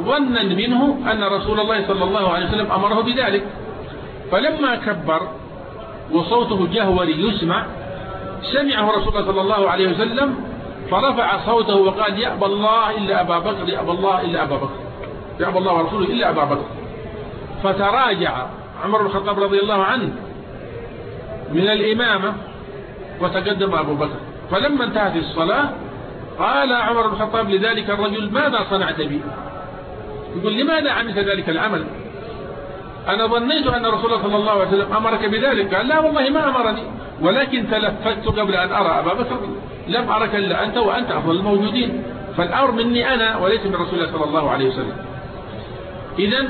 ظنا منه أن رسول الله صلى الله عليه وسلم أمره بذلك. فلما كبر وصوته جهوري يسمع سمعه رسول الله صلى الله عليه وسلم فرفع صوته وقال يأبى الله إلا أبا بكر يأبى الله إلا أبا بكر يأبى الله ورسوله إلا أبا بكر. فتراجع عمر بن الخطاب رضي الله عنه من الإمامة وتقدم أبو بكر. فلما انتهت الصلاة قال عمر بن الخطاب لذلك الرجل ماذا صنعت بي؟ يقول لماذا عملت ذلك العمل؟ أنا ظنيت أن رسول الله صلى الله عليه وسلم أمرك بذلك. قال لا والله ما أمرني ولكن تلفت قبل أن أرى أبا بكر. لم أرك إلا أنت وأنت أفضل الموجودين. فالأمر مني أنا وليس من رسول الله صلى الله عليه وسلم. إذا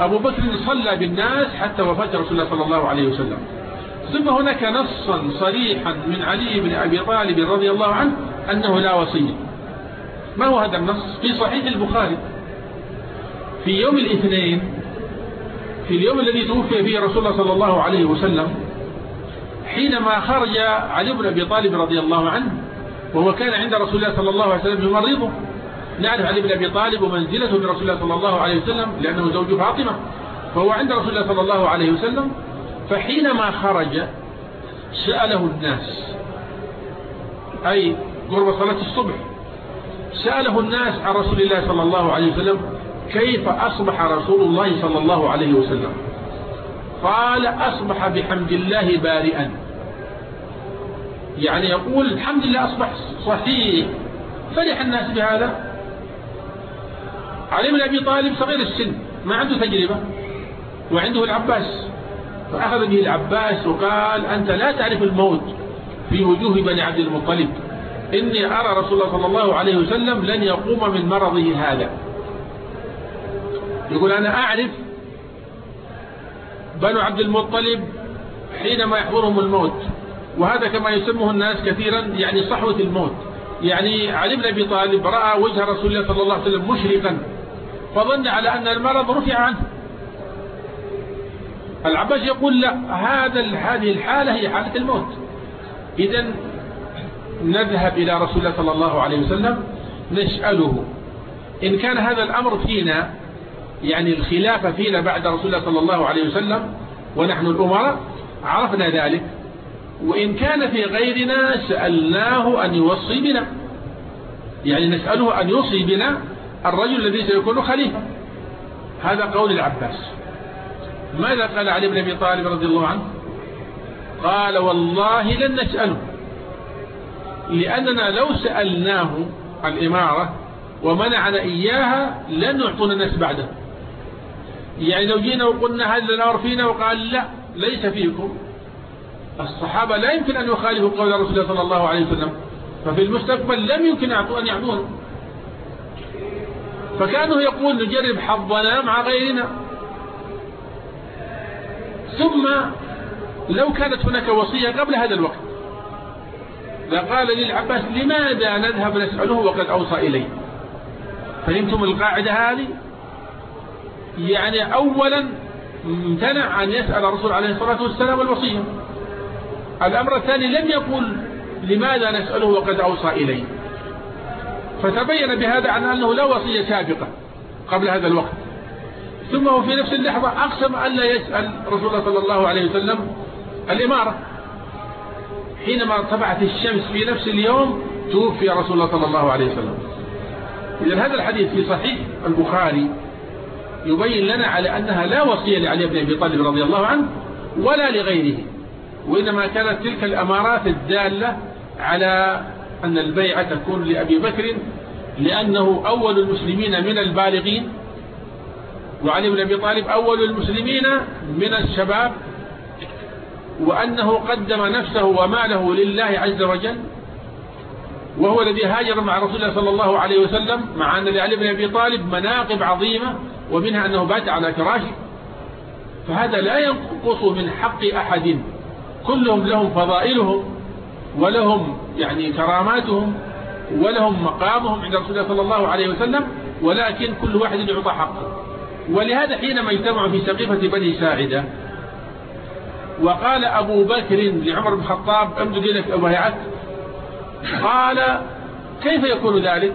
أبو بكر صلى بالناس حتى وفاة رسول الله صلى الله عليه وسلم. ثم هناك نصا صريحا من علي بن أبي طالب رضي الله عنه أنه لا وصية. ما هو هذا النص؟ في صحيح البخاري. في يوم الاثنين في اليوم الذي توفي فيه رسول الله صلى الله عليه وسلم حينما خرج علي بن أبي طالب رضي الله عنه وهو كان عند رسول الله صلى الله عليه وسلم يمرضه نعرف علي بن أبي طالب ومنزلته من رسول الله صلى الله عليه وسلم لأنه زوج فاطمة فهو عند رسول الله صلى الله عليه وسلم. فحينما خرج سأله الناس أي قرب صلاة الصبح سأله الناس عن رسول الله صلى الله عليه وسلم كيف أصبح رسول الله صلى الله عليه وسلم؟ قال أصبح بحمد الله بارئا. يعني يقول الحمد لله أصبح صحيح. فرح الناس بهذا. علي بن أبي طالب صغير السن ما عنده تجربة وعنده العباس. فأخذ به العباس وقال أنت لا تعرف الموت في وجوه بني عبد المطلب. إني أرى رسول الله صلى الله عليه وسلم لن يقوم من مرضه هذا. يقول أنا أعرف بنو عبد المطلب حينما يحضرهم الموت. وهذا كما يسمه الناس كثيرا يعني صحوة الموت. يعني علي بن أبي طالب رأى وجه رسول الله صلى الله عليه وسلم مشرقا فظن على أن المرض رفع عنه. العباس يقول لا هذا هذه الحالة هي حالة الموت. إذا نذهب إلى رسول الله صلى الله عليه وسلم نسأله إن كان هذا الأمر فينا يعني الخلافة فينا بعد رسول الله صلى الله عليه وسلم ونحن الأمراء عرفنا ذلك. وإن كان في غيرنا سألناه أن يوصي بنا. يعني نسأله أن يوصي بنا الرجل الذي سيكون خليفة. هذا قول العباس. ماذا قال علي بن أبي طالب رضي الله عنه؟ قال والله لن نسأله لأننا لو سألناه الإمارة ومنعنا إياها لن يعطونا الناس بعده. يعني لو جينا وقلنا هذا الأمر فينا؟ وقال لا ليس فيكم. الصحابة لا يمكن أن يخالفوا قول رسول صلى الله عليه وسلم. ففي المستقبل لم يمكن أن يعطونا فكانوا يقول نجرب حظنا مع غيرنا. ثم لو كانت هناك وصية قبل هذا الوقت لقال للعباس لماذا نذهب نسأله وقد أوصى إليه؟ فهمتم القاعدة هذه؟ يعني أولا امتنع أن يسأل الرسول عليه الصلاة والسلام الوصية. الأمر الثاني لم يقل لماذا نسأله وقد أوصى إليه. فتبين بهذا عن أنه لا وصية سابقة قبل هذا الوقت. ثم هو في نفس اللحظة أقسم أن لا يسأل رسول الله صلى الله عليه وسلم الإمارة. حينما ارتفعت الشمس في نفس اليوم توفي رسول الله صلى الله عليه وسلم. إذا هذا الحديث في صحيح البخاري يبين لنا على أنها لا وصية لعلي بن أبي طالب رضي الله عنه ولا لغيره وإنما كانت تلك الأمارات الدالة على أن البيعة تكون لأبي بكر لأنه أول المسلمين من البالغين وعلي بن أبي طالب أول المسلمين من الشباب وأنه قدم نفسه وماله لله عز وجل وهو الذي هاجر مع رسول الله صلى الله عليه وسلم مع أن لعلي بن أبي طالب مناقب عظيمة ومنها أنه بات على فراشه. فهذا لا ينقص من حق أحد. كلهم لهم فضائلهم ولهم يعني كراماتهم ولهم مقامهم عند رسول الله صلى الله عليه وسلم ولكن كل واحد يعطى حقه. ولهذا حينما اجتمعوا في سقيفة بني ساعدة وقال أبو بكر لعمر بن الخطاب أمد لك أبايعك قال كيف يكون ذلك؟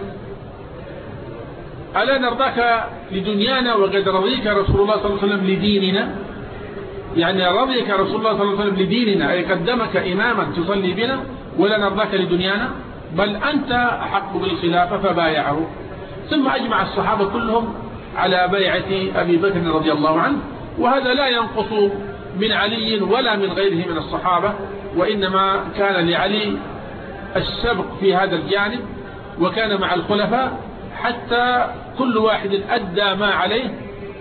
ألا نرضاك لدنيانا وقد رضيك رسول الله صلى الله عليه وسلم لديننا؟ يعني رضيك رسول الله صلى الله عليه وسلم لديننا أي قدمك إماما تصلي بنا ولا نرضاك لدنيانا؟ بل أنت أحق بالخلافة فبايعه. ثم أجمع الصحابة كلهم على بيعة أبي بكر رضي الله عنه وهذا لا ينقص من علي ولا من غيره من الصحابة وإنما كان لعلي السبق في هذا الجانب وكان مع الخلفاء حتى كل واحد أدى ما عليه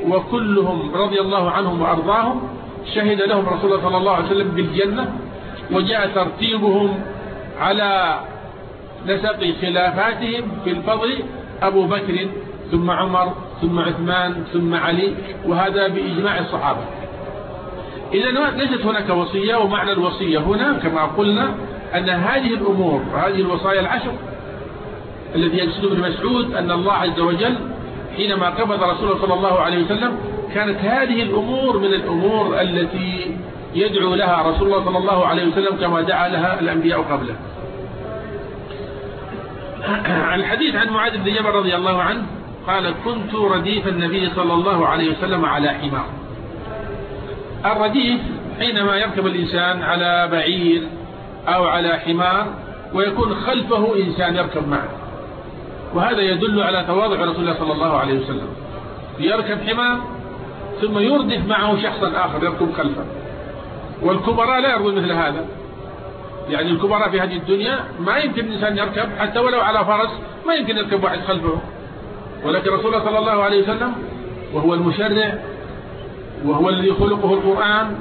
وكلهم رضي الله عنهم وأرضاهم شهد لهم رسول الله صلى الله عليه وسلم بالجنة وجاء ترتيبهم على نسق خلافاتهم في الفضل أبو بكر ثم عمر ثم عثمان ثم علي وهذا بإجماع الصحابة. إذا ليست هناك وصية ومعنى الوصية هنا كما قلنا أن هذه الأمور هذه الوصايا العشر الذي يقصد ابن مسعود أن الله عز وجل حينما قبض رسوله صلى الله عليه وسلم كانت هذه الأمور من الأمور التي يدعو لها رسول الله صلى الله عليه وسلم كما دعا لها الأنبياء قبله. الحديث عن معاذ بن جبل رضي الله عنه قال كنت رديف النبي صلى الله عليه وسلم على حمار. الرديف حينما يركب الإنسان على بعير أو على حمار ويكون خلفه إنسان يركب معه. وهذا يدل على تواضع رسول الله صلى الله عليه وسلم. يركب حمار ثم يردف معه شخصا آخر يركب خلفه. والكبراء لا يرضون مثل هذا. يعني الكبراء في هذه الدنيا ما يمكن الإنسان يركب حتى ولو على فرس ما يمكن يركب واحد خلفه. ولكن رسول الله صلى الله عليه وسلم وهو المشرع وهو الذي خلقه القرآن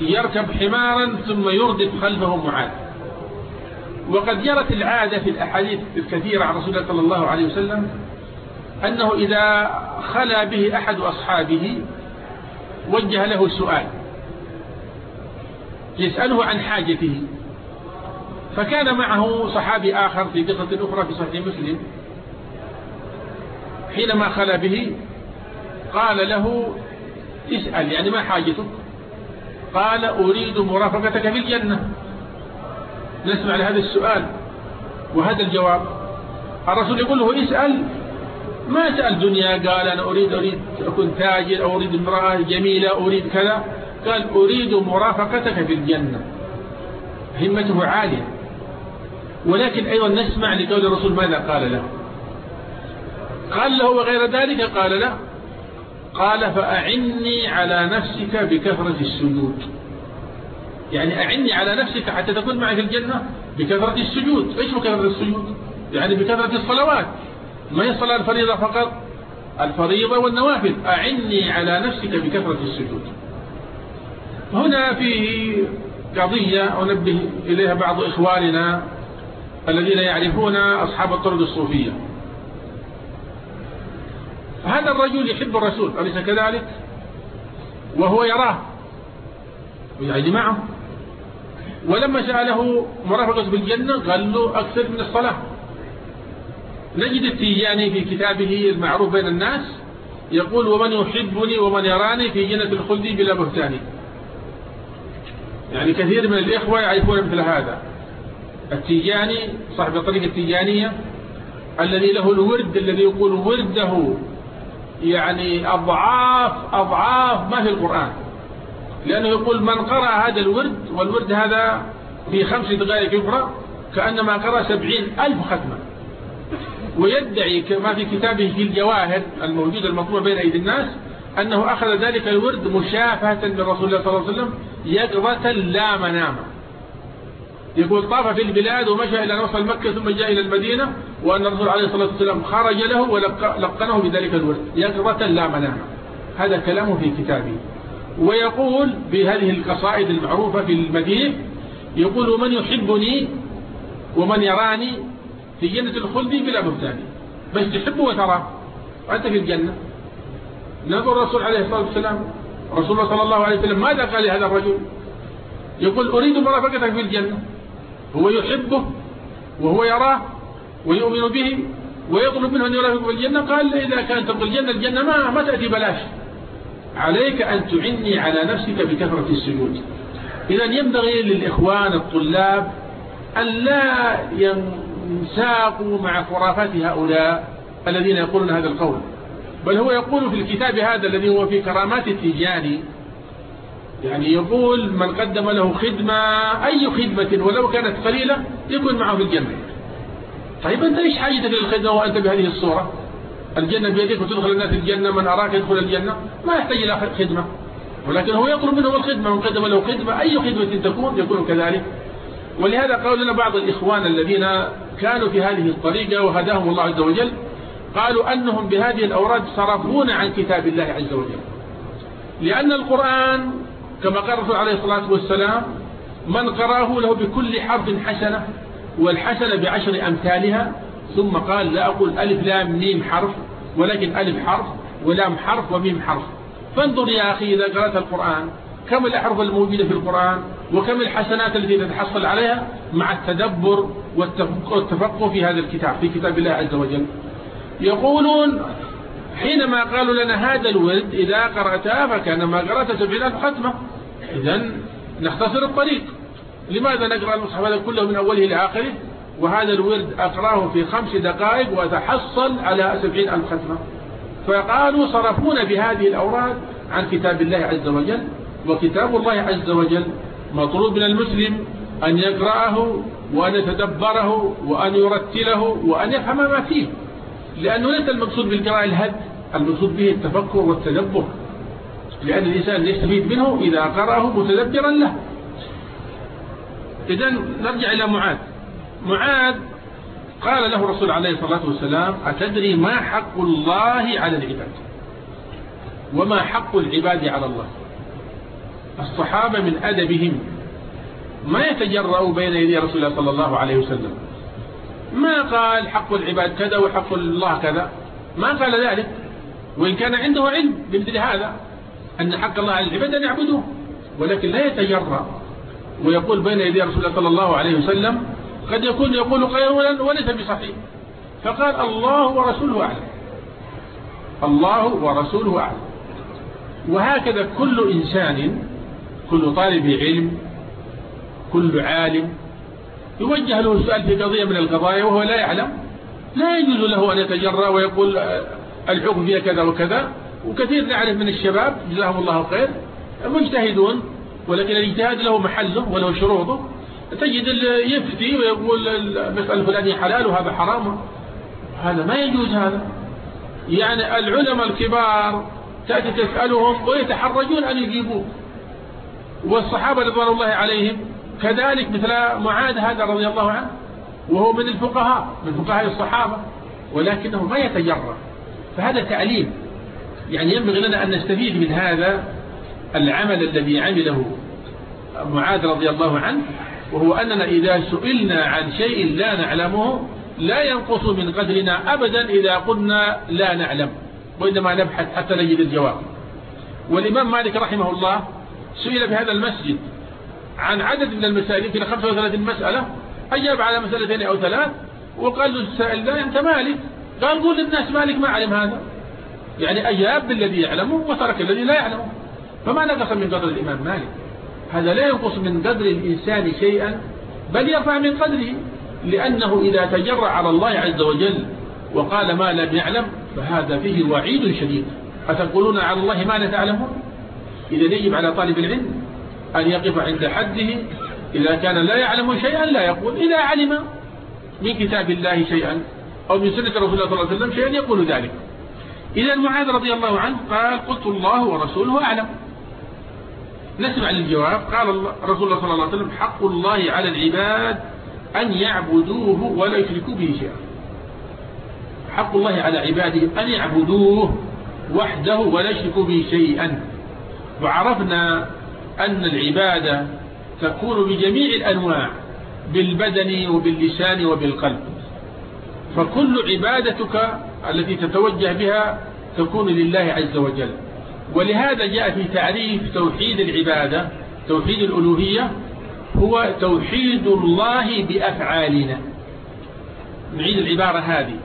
يركب حمارا ثم يردف خلفه معاذ. وقد جرت العادة في الأحاديث الكثيرة عن رسول الله صلى الله عليه وسلم أنه إذا خلى به أحد أصحابه وجه له سؤال يسأله عن حاجته فكان معه صحابي آخر في قصة أخرى في صحيح مسلم حينما خلى به قال له اسأل يعني ما حاجتك؟ قال أريد مرافقتك في الجنة. نسمع لهذا السؤال وهذا الجواب. الرسول يقول له اسأل ما سأل دنيا؟ قال أنا أريد أريد أكون تاجر أو أريد امرأة جميلة أريد كذا. قال أريد مرافقتك في الجنة. همته عالية. ولكن أيضا نسمع لقول الرسول ماذا قال له؟ قال له وغير ذلك؟ قال له قال فأعني على نفسك بكثرة السجود. يعني أعني على نفسك حتى تكون معي في الجنة بكثرة السجود. إيش بكثرة السجود؟ يعني بكثرة الصلوات. ما هي الصلاة الفريضة فقط؟ الفريضة والنوافل. أعني على نفسك بكثرة السجود. هنا فيه قضية أنبه إليها بعض إخواننا الذين يعرفون أصحاب الطرد الصوفية. هذا الرجل يحب الرسول أليس كذلك؟ وهو يراه. ويعد معه. ولما سأله مرافقة بالجنة قال له أكثر من الصلاة. نجد التيجاني في كتابه المعروف بين الناس يقول ومن يحبني ومن يراني في جنة الخلد بلا بهتان. يعني كثير من الإخوة يعرفون مثل هذا. التيجاني صاحب الطريقة التيجانية الذي له الورد الذي يقول ورده يعني أضعاف أضعاف ما في القرآن. لأنه يقول من قرأ هذا الورد والورد هذا في خمس دقائق يقرأ كأنما قرأ سبعين ألف ختمة. ويدعي كما في كتابه في الجواهر الموجودة المطلوبة بين أيدي الناس أنه أخذ ذلك الورد مشافهة من رسول الله صلى الله عليه وسلم يقظة لا منام. يقول طاف في البلاد ومشى إلى نصر مكة ثم جاء إلى المدينة وأن الرسول عليه الصلاة والسلام خرج له ولقنه بذلك الورد. يقظة لا منام. هذا كلامه في كتابه. ويقول بهذه القصائد المعروفة في المدينة يقول ومن يحبني ومن يراني في جنة الخلد بلا بهتان بس تحبه وتراه. وأنت في الجنة. نظر الرسول عليه الصلاة والسلام رسول الله صلى الله عليه وسلم ماذا قال لهذا الرجل؟ يقول أريد مرافقتك في الجنة. هو يحبه وهو يراه ويؤمن به ويطلب منه أن يرافقه في الجنة. قال إذا كانت تبغى الجنة الجنة ما, ما تأتي بلاش عليك أن تعني على نفسك بكثرة السجود. إذا ينبغي للإخوان الطلاب أن لا ينساقوا مع خرافات هؤلاء الذين يقولون هذا القول. بل هو يقول في الكتاب هذا الذي هو في كرامات التجاني يعني يقول من قدم له خدمة أي خدمة ولو كانت قليلة يكون معه في الجنة. طيب أنت إيش حاجتك للخدمة وأنت بهذه الصورة؟ الجنة بيدك وتدخل الناس الجنة من أراك يدخل الجنة. ما يحتاج إلى خدمة. ولكن هو يطلب منه الخدمة من قدم له خدمة. أي خدمة تكون يكون كذلك. ولهذا قال لنا بعض الإخوان الذين كانوا في هذه الطريقة وهداهم الله عز وجل قالوا أنهم بهذه الأوراد صرفون عن كتاب الله عز وجل. لأن القرآن كما قال الرسول عليه الصلاة والسلام من قرأه له بكل حرف حسنة والحسنة بعشر أمثالها ثم قال لا أقول ألف لام ميم حرف ولكن ألف حرف ولام حرف وميم حرف. فانظر يا أخي إذا قرأت القرآن كم الأحرف الموجودة في القرآن وكم الحسنات التي تتحصل عليها مع التدبر والتفقه في هذا الكتاب في كتاب الله عز وجل. يقولون حينما قالوا لنا هذا الورد إذا قرأتها فكان ما قرأت سبعين ألف ختمة. إذا نختصر الطريق. لماذا نقرأ المصحف هذا كله من أوله إلى آخره؟ وهذا الورد أقرأه في خمس دقائق وتحصل على سبعين ألف ختمة. فقالوا صرفون بهذه الأوراد عن كتاب الله عز وجل وكتاب الله عز وجل مطلوب من المسلم أن يقرأه وأن يتدبره وأن يرتله وأن يفهم ما فيه. لأنه ليس المقصود بالقراءة الهد المقصود به التفكر والتدبر. لأن الإنسان يستفيد منه إذا قرأه متدبرا له. إذا نرجع إلى معاذ. معاذ قال له الرسول عليه الصلاة والسلام أتدري ما حق الله على العباد؟ وما حق العباد على الله؟ الصحابة من أدبهم ما يتجرأوا بين يدي رسول الله صلى الله عليه وسلم. ما قال حق العباد كذا وحق الله كذا؟ ما قال ذلك. وإن كان عنده علم بمثل هذا أن حق الله على العباد أن يعبدوه ولكن لا يتجرأ. ويقول بين يدي رسول الله صلى الله عليه وسلم قد يكون يقول قيل وليس بصحيح. فقال الله ورسوله أعلم. الله ورسوله أعلم. وهكذا كل إنسان كل طالب علم كل عالم يوجه له السؤال في قضية من القضايا وهو لا يعلم. لا يجوز له أن يتجرأ ويقول الحكم فيها كذا وكذا. وكثير نعرف من الشباب جزاهم الله خير مجتهدون ولكن الاجتهاد له محله وله شروطه. تجد يفتي ويقول المسألة الفلانية حلال وهذا حرام. هذا ما يجوز هذا. يعني العلماء الكبار تأتي تسألهم ويتحرجون أن يجيبوه. والصحابة رضوان الله عليهم كذلك مثل معاذ هذا رضي الله عنه وهو من الفقهاء من فقهاء الصحابة ولكنه ما يتجرأ. فهذا تعليم. يعني ينبغي لنا أن نستفيد من هذا العمل الذي عمله معاذ رضي الله عنه وهو أننا إذا سئلنا عن شيء لا نعلمه لا ينقص من قدرنا أبدا إذا قلنا لا نعلم وإنما نبحث حتى نجد الجواب. والإمام مالك رحمه الله سئل بهذا المسجد عن عدد من المسائل في 35 مسألة أجاب على مسألتين أو ثلاث وقال له السائل لا أنت مالك. قال قول للناس مالك ما علم هذا. يعني أجاب بالذي يعلمه وترك الذي لا يعلمه. فما نقص من قدر الإمام مالك. هذا لا ينقص من قدر الإنسان شيئا بل يرفع من قدره لأنه إذا تجرع على الله عز وجل وقال ما لم يعلم فهذا فيه وعيد شديد. أتقولون على الله ما لا تعلمون؟ إذا يجب على طالب العلم أن يقف عند حده إذا كان لا يعلم شيئا لا يقول. إذا علم من كتاب الله شيئا أو من سنة رسول الله صلى الله عليه وسلم شيئا يقول ذلك. إذا معاذ رضي الله عنه قال قلت الله ورسوله أعلم. نسمع للجواب. قال رسول الله صلى الله عليه وسلم حق الله على العباد أن يعبدوه ولا يشركوا به شيئا. حق الله على عباده أن يعبدوه وحده ولا يشركوا به شيئا. وعرفنا أن العبادة تكون بجميع الأنواع بالبدن وباللسان وبالقلب. فكل عبادتك التي تتوجه بها تكون لله عز وجل. ولهذا جاء في تعريف توحيد العبادة توحيد الألوهية هو توحيد الله بأفعالنا. نعيد العبارة هذه.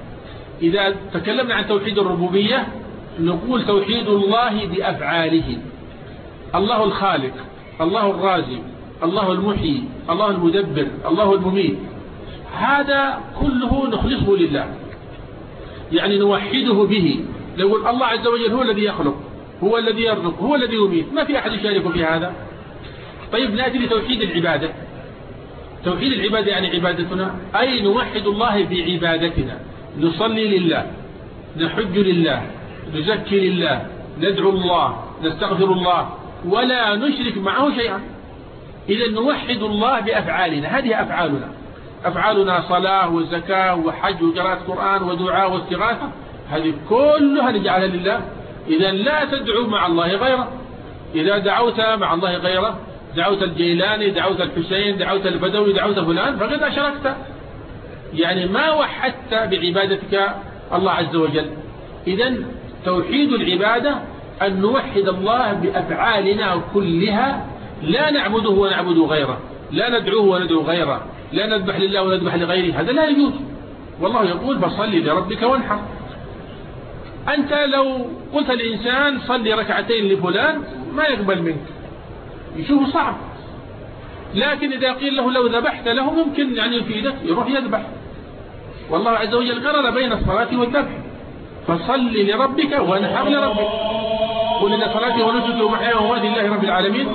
إذا تكلمنا عن توحيد الربوبية نقول توحيد الله بأفعاله. الله الخالق الله الرازق الله المحيي الله المدبر الله المميت. هذا كله نخلصه لله. يعني نوحده به. نقول الله عز وجل هو الذي يخلق. هو الذي يرزق هو الذي يميت. ما في أحد يشارك في هذا؟ طيب نأتي لتوحيد العبادة. توحيد العبادة يعني عبادتنا. أي نوحد الله بعبادتنا نصلي لله نحج لله نزكي لله ندعو الله نستغفر الله ولا نشرك معه شيئا. إذا نوحد الله بأفعالنا. هذه أفعالنا. أفعالنا صلاة وزكاة وحج وقراءة قرآن ودعاء واستغاثة. هذه كلها نجعلها لله. إذا لا تدعو مع الله غيره. إذا دعوت مع الله غيره دعوت الجيلاني دعوت الحسين دعوت البدوي دعوت فلان فقد أشركت يعني ما وحدت بعبادتك الله عز وجل. إذا توحيد العبادة أن نوحد الله بأفعالنا كلها لا نعبده ونعبد غيره لا ندعوه وندعو غيره لا نذبح لله ونذبح لغيره هذا لا يجوز. والله يقول فصل لربك وانحر. أنت لو قلت الإنسان صلي ركعتين لفلان ما يقبل منك. يشوف صعب. لكن إذا قيل له لو ذبحت له ممكن يعني يفيدك يروح يذبح. والله عز وجل قرر بين الصلاة والذبح. فصل لربك وانحر لربك. قل إن صلاتي ونسكي ومحياي ومماتي لله رب العالمين.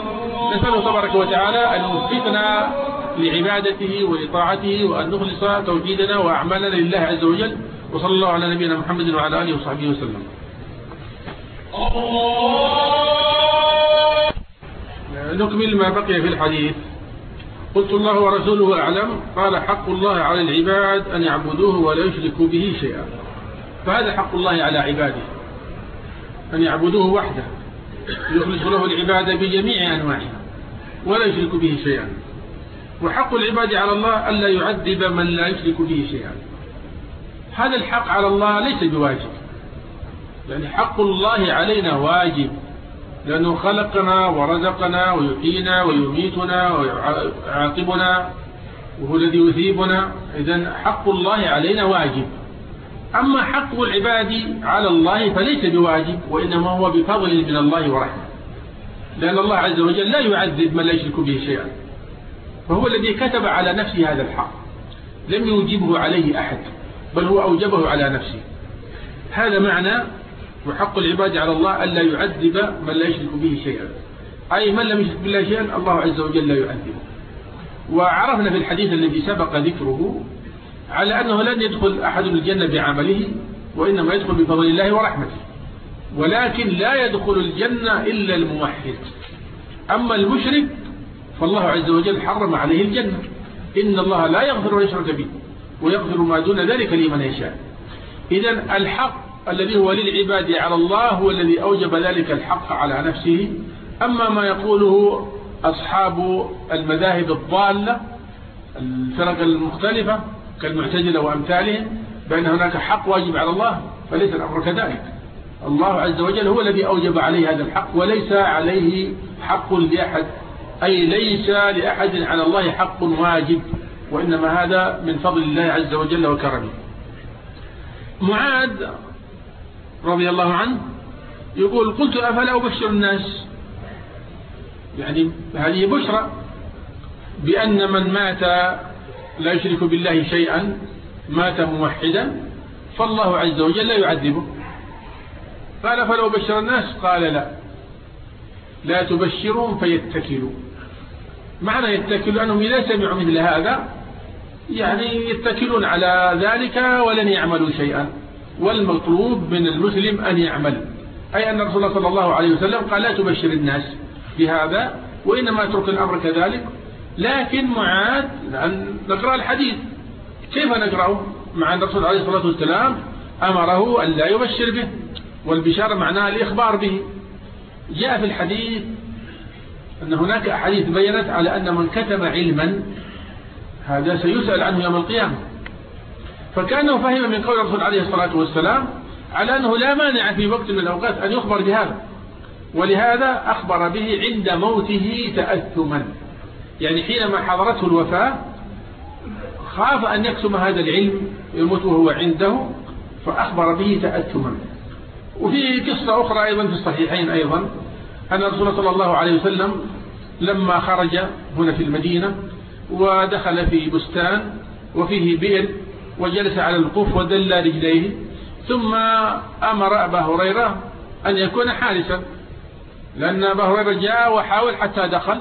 نسأله تبارك وتعالى أن يوفقنا لعبادته ولطاعته وأن نخلص توحيدنا وأعمالنا لله عز وجل. وصلى الله على نبينا محمد وعلى آله وصحبه وسلم. نكمل ما بقي في الحديث. قلت الله ورسوله أعلم قال حق الله على العباد أن يعبدوه ولا يشركوا به شيئا. فهذا حق الله على عباده أن يعبدوه وحده. يخلص له العبادة بجميع أنواعها ولا يشرك به شيئا. وحق العباد على الله ألا يعذب من لا يشرك به شيئا. هذا الحق على الله ليس بواجب. يعني حق الله علينا واجب. لأنه خلقنا ورزقنا ويحيينا ويميتنا ويعاقبنا وهو الذي يثيبنا. إذا حق الله علينا واجب. أما حق العباد على الله فليس بواجب وإنما هو بفضل من الله ورحمة. لأن الله عز وجل لا يعذب من لا يشرك به شيئا. فهو الذي كتب على نفسه هذا الحق. لم يوجبه عليه أحد. بل هو أوجبه على نفسه. هذا معنى وحق العباد على الله ألا يعذب من لا يشرك به شيئا. أي من لم يشرك بالله شيئا الله عز وجل لا يعذبه. وعرفنا في الحديث الذي سبق ذكره على أنه لن يدخل أحد الجنة بعمله وإنما يدخل بفضل الله ورحمته. ولكن لا يدخل الجنة إلا الموحد. أما المشرك فالله عز وجل حرم عليه الجنة. إن الله لا يغفر يشرك به. ويغفر ما دون ذلك لمن يشاء. إذا الحق الذي هو للعباد على الله هو الذي أوجب ذلك الحق على نفسه. أما ما يقوله أصحاب المذاهب الضالة الفرق المختلفة كالمعتزلة وأمثالهم بأن هناك حق واجب على الله فليس الأمر كذلك. الله عز وجل هو الذي أوجب عليه هذا الحق وليس عليه حق لأحد أي ليس لأحد على الله حق واجب. وإنما هذا من فضل الله عز وجل وكرمه. معاذ رضي الله عنه يقول قلت أفلا أبشر الناس؟ يعني هذه بشرى بأن من مات لا يشرك بالله شيئا مات موحدا فالله عز وجل يعذبه. قال فلو بشر الناس؟ قال لا. لا تبشرهم فيتكلوا. معنى يتكلوا أنهم إذا سمعوا مثل هذا يعني يتكلون على ذلك ولن يعملوا شيئا. والمطلوب من المسلم أن يعمل. أي أن الرسول صلى الله عليه وسلم قال لا تبشر الناس بهذا وإنما اترك الأمر كذلك. لكن معاد لأن نقرأ الحديث. كيف نقرأه؟ مع أن الرسول عليه الصلاة والسلام أمره أن لا يبشر به والبشارة معناها الإخبار به. جاء في الحديث أن هناك أحاديث بينت على أن من كتب علما هذا سيسأل عنه يوم القيامة. فكأنه فهم من قول الرسول عليه الصلاة والسلام على أنه لا مانع في وقت من الأوقات أن يخبر بهذا. ولهذا أخبر به عند موته تأثما. يعني حينما حضرته الوفاة خاف أن يكسم هذا العلم يموت وهو عنده فأخبر به تأثما. وفي قصة أخرى أيضا في الصحيحين أيضا أن الرسول صلى الله عليه وسلم لما خرج هنا في المدينة ودخل في بستان وفيه بئر وجلس على القف ودل رجليه ثم أمر أبا هريرة أن يكون حارسا. لأن أبا هريرة جاء وحاول حتى دخل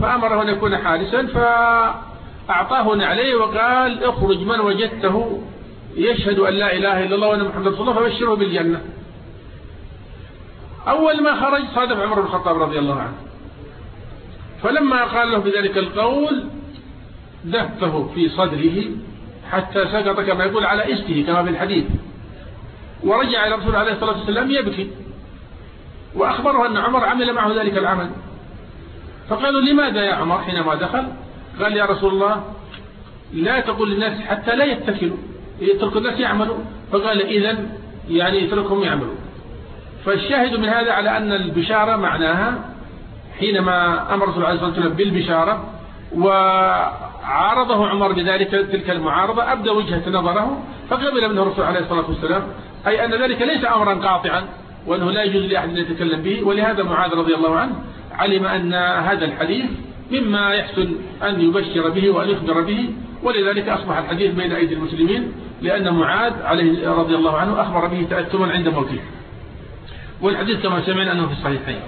فأمره أن يكون حارسا فأعطاه نعليه وقال اخرج من وجدته يشهد أن لا إله إلا الله وأن محمد رسول الله فبشره بالجنة. أول ما خرج صادف عمر بن الخطاب رضي الله عنه. فلما قال له بذلك القول دفه في صدره حتى سقط كما يقول على استه كما في الحديث. ورجع إلى الرسول عليه الصلاة والسلام يبكي. وأخبره أن عمر عمل معه ذلك العمل. فقالوا لماذا يا عمر حينما دخل؟ قال يا رسول الله لا تقول للناس حتى لا يتكلوا يترك الناس يعملوا. فقال إذا يعني يتركهم يعملوا. فالشاهد من هذا على أن البشارة معناها حينما أمر رسول الله عليه الصلاة والسلام بالبشارة وعارضه عمر بذلك تلك المعارضة أبدى وجهة نظره فقبل منه الرسول عليه الصلاة والسلام أي أن ذلك ليس أمرا قاطعا وأنه لا يجوز لأحد أن يتكلم به ولهذا معاذ رضي الله عنه علم أن هذا الحديث مما يحسن أن يبشر به وأن يخبر به ولذلك أصبح الحديث بين أيدي المسلمين لأن معاذ عليه رضي الله عنه أخبر به تأثما عند موته. والحديث كما سمعنا أنه في الصحيحين.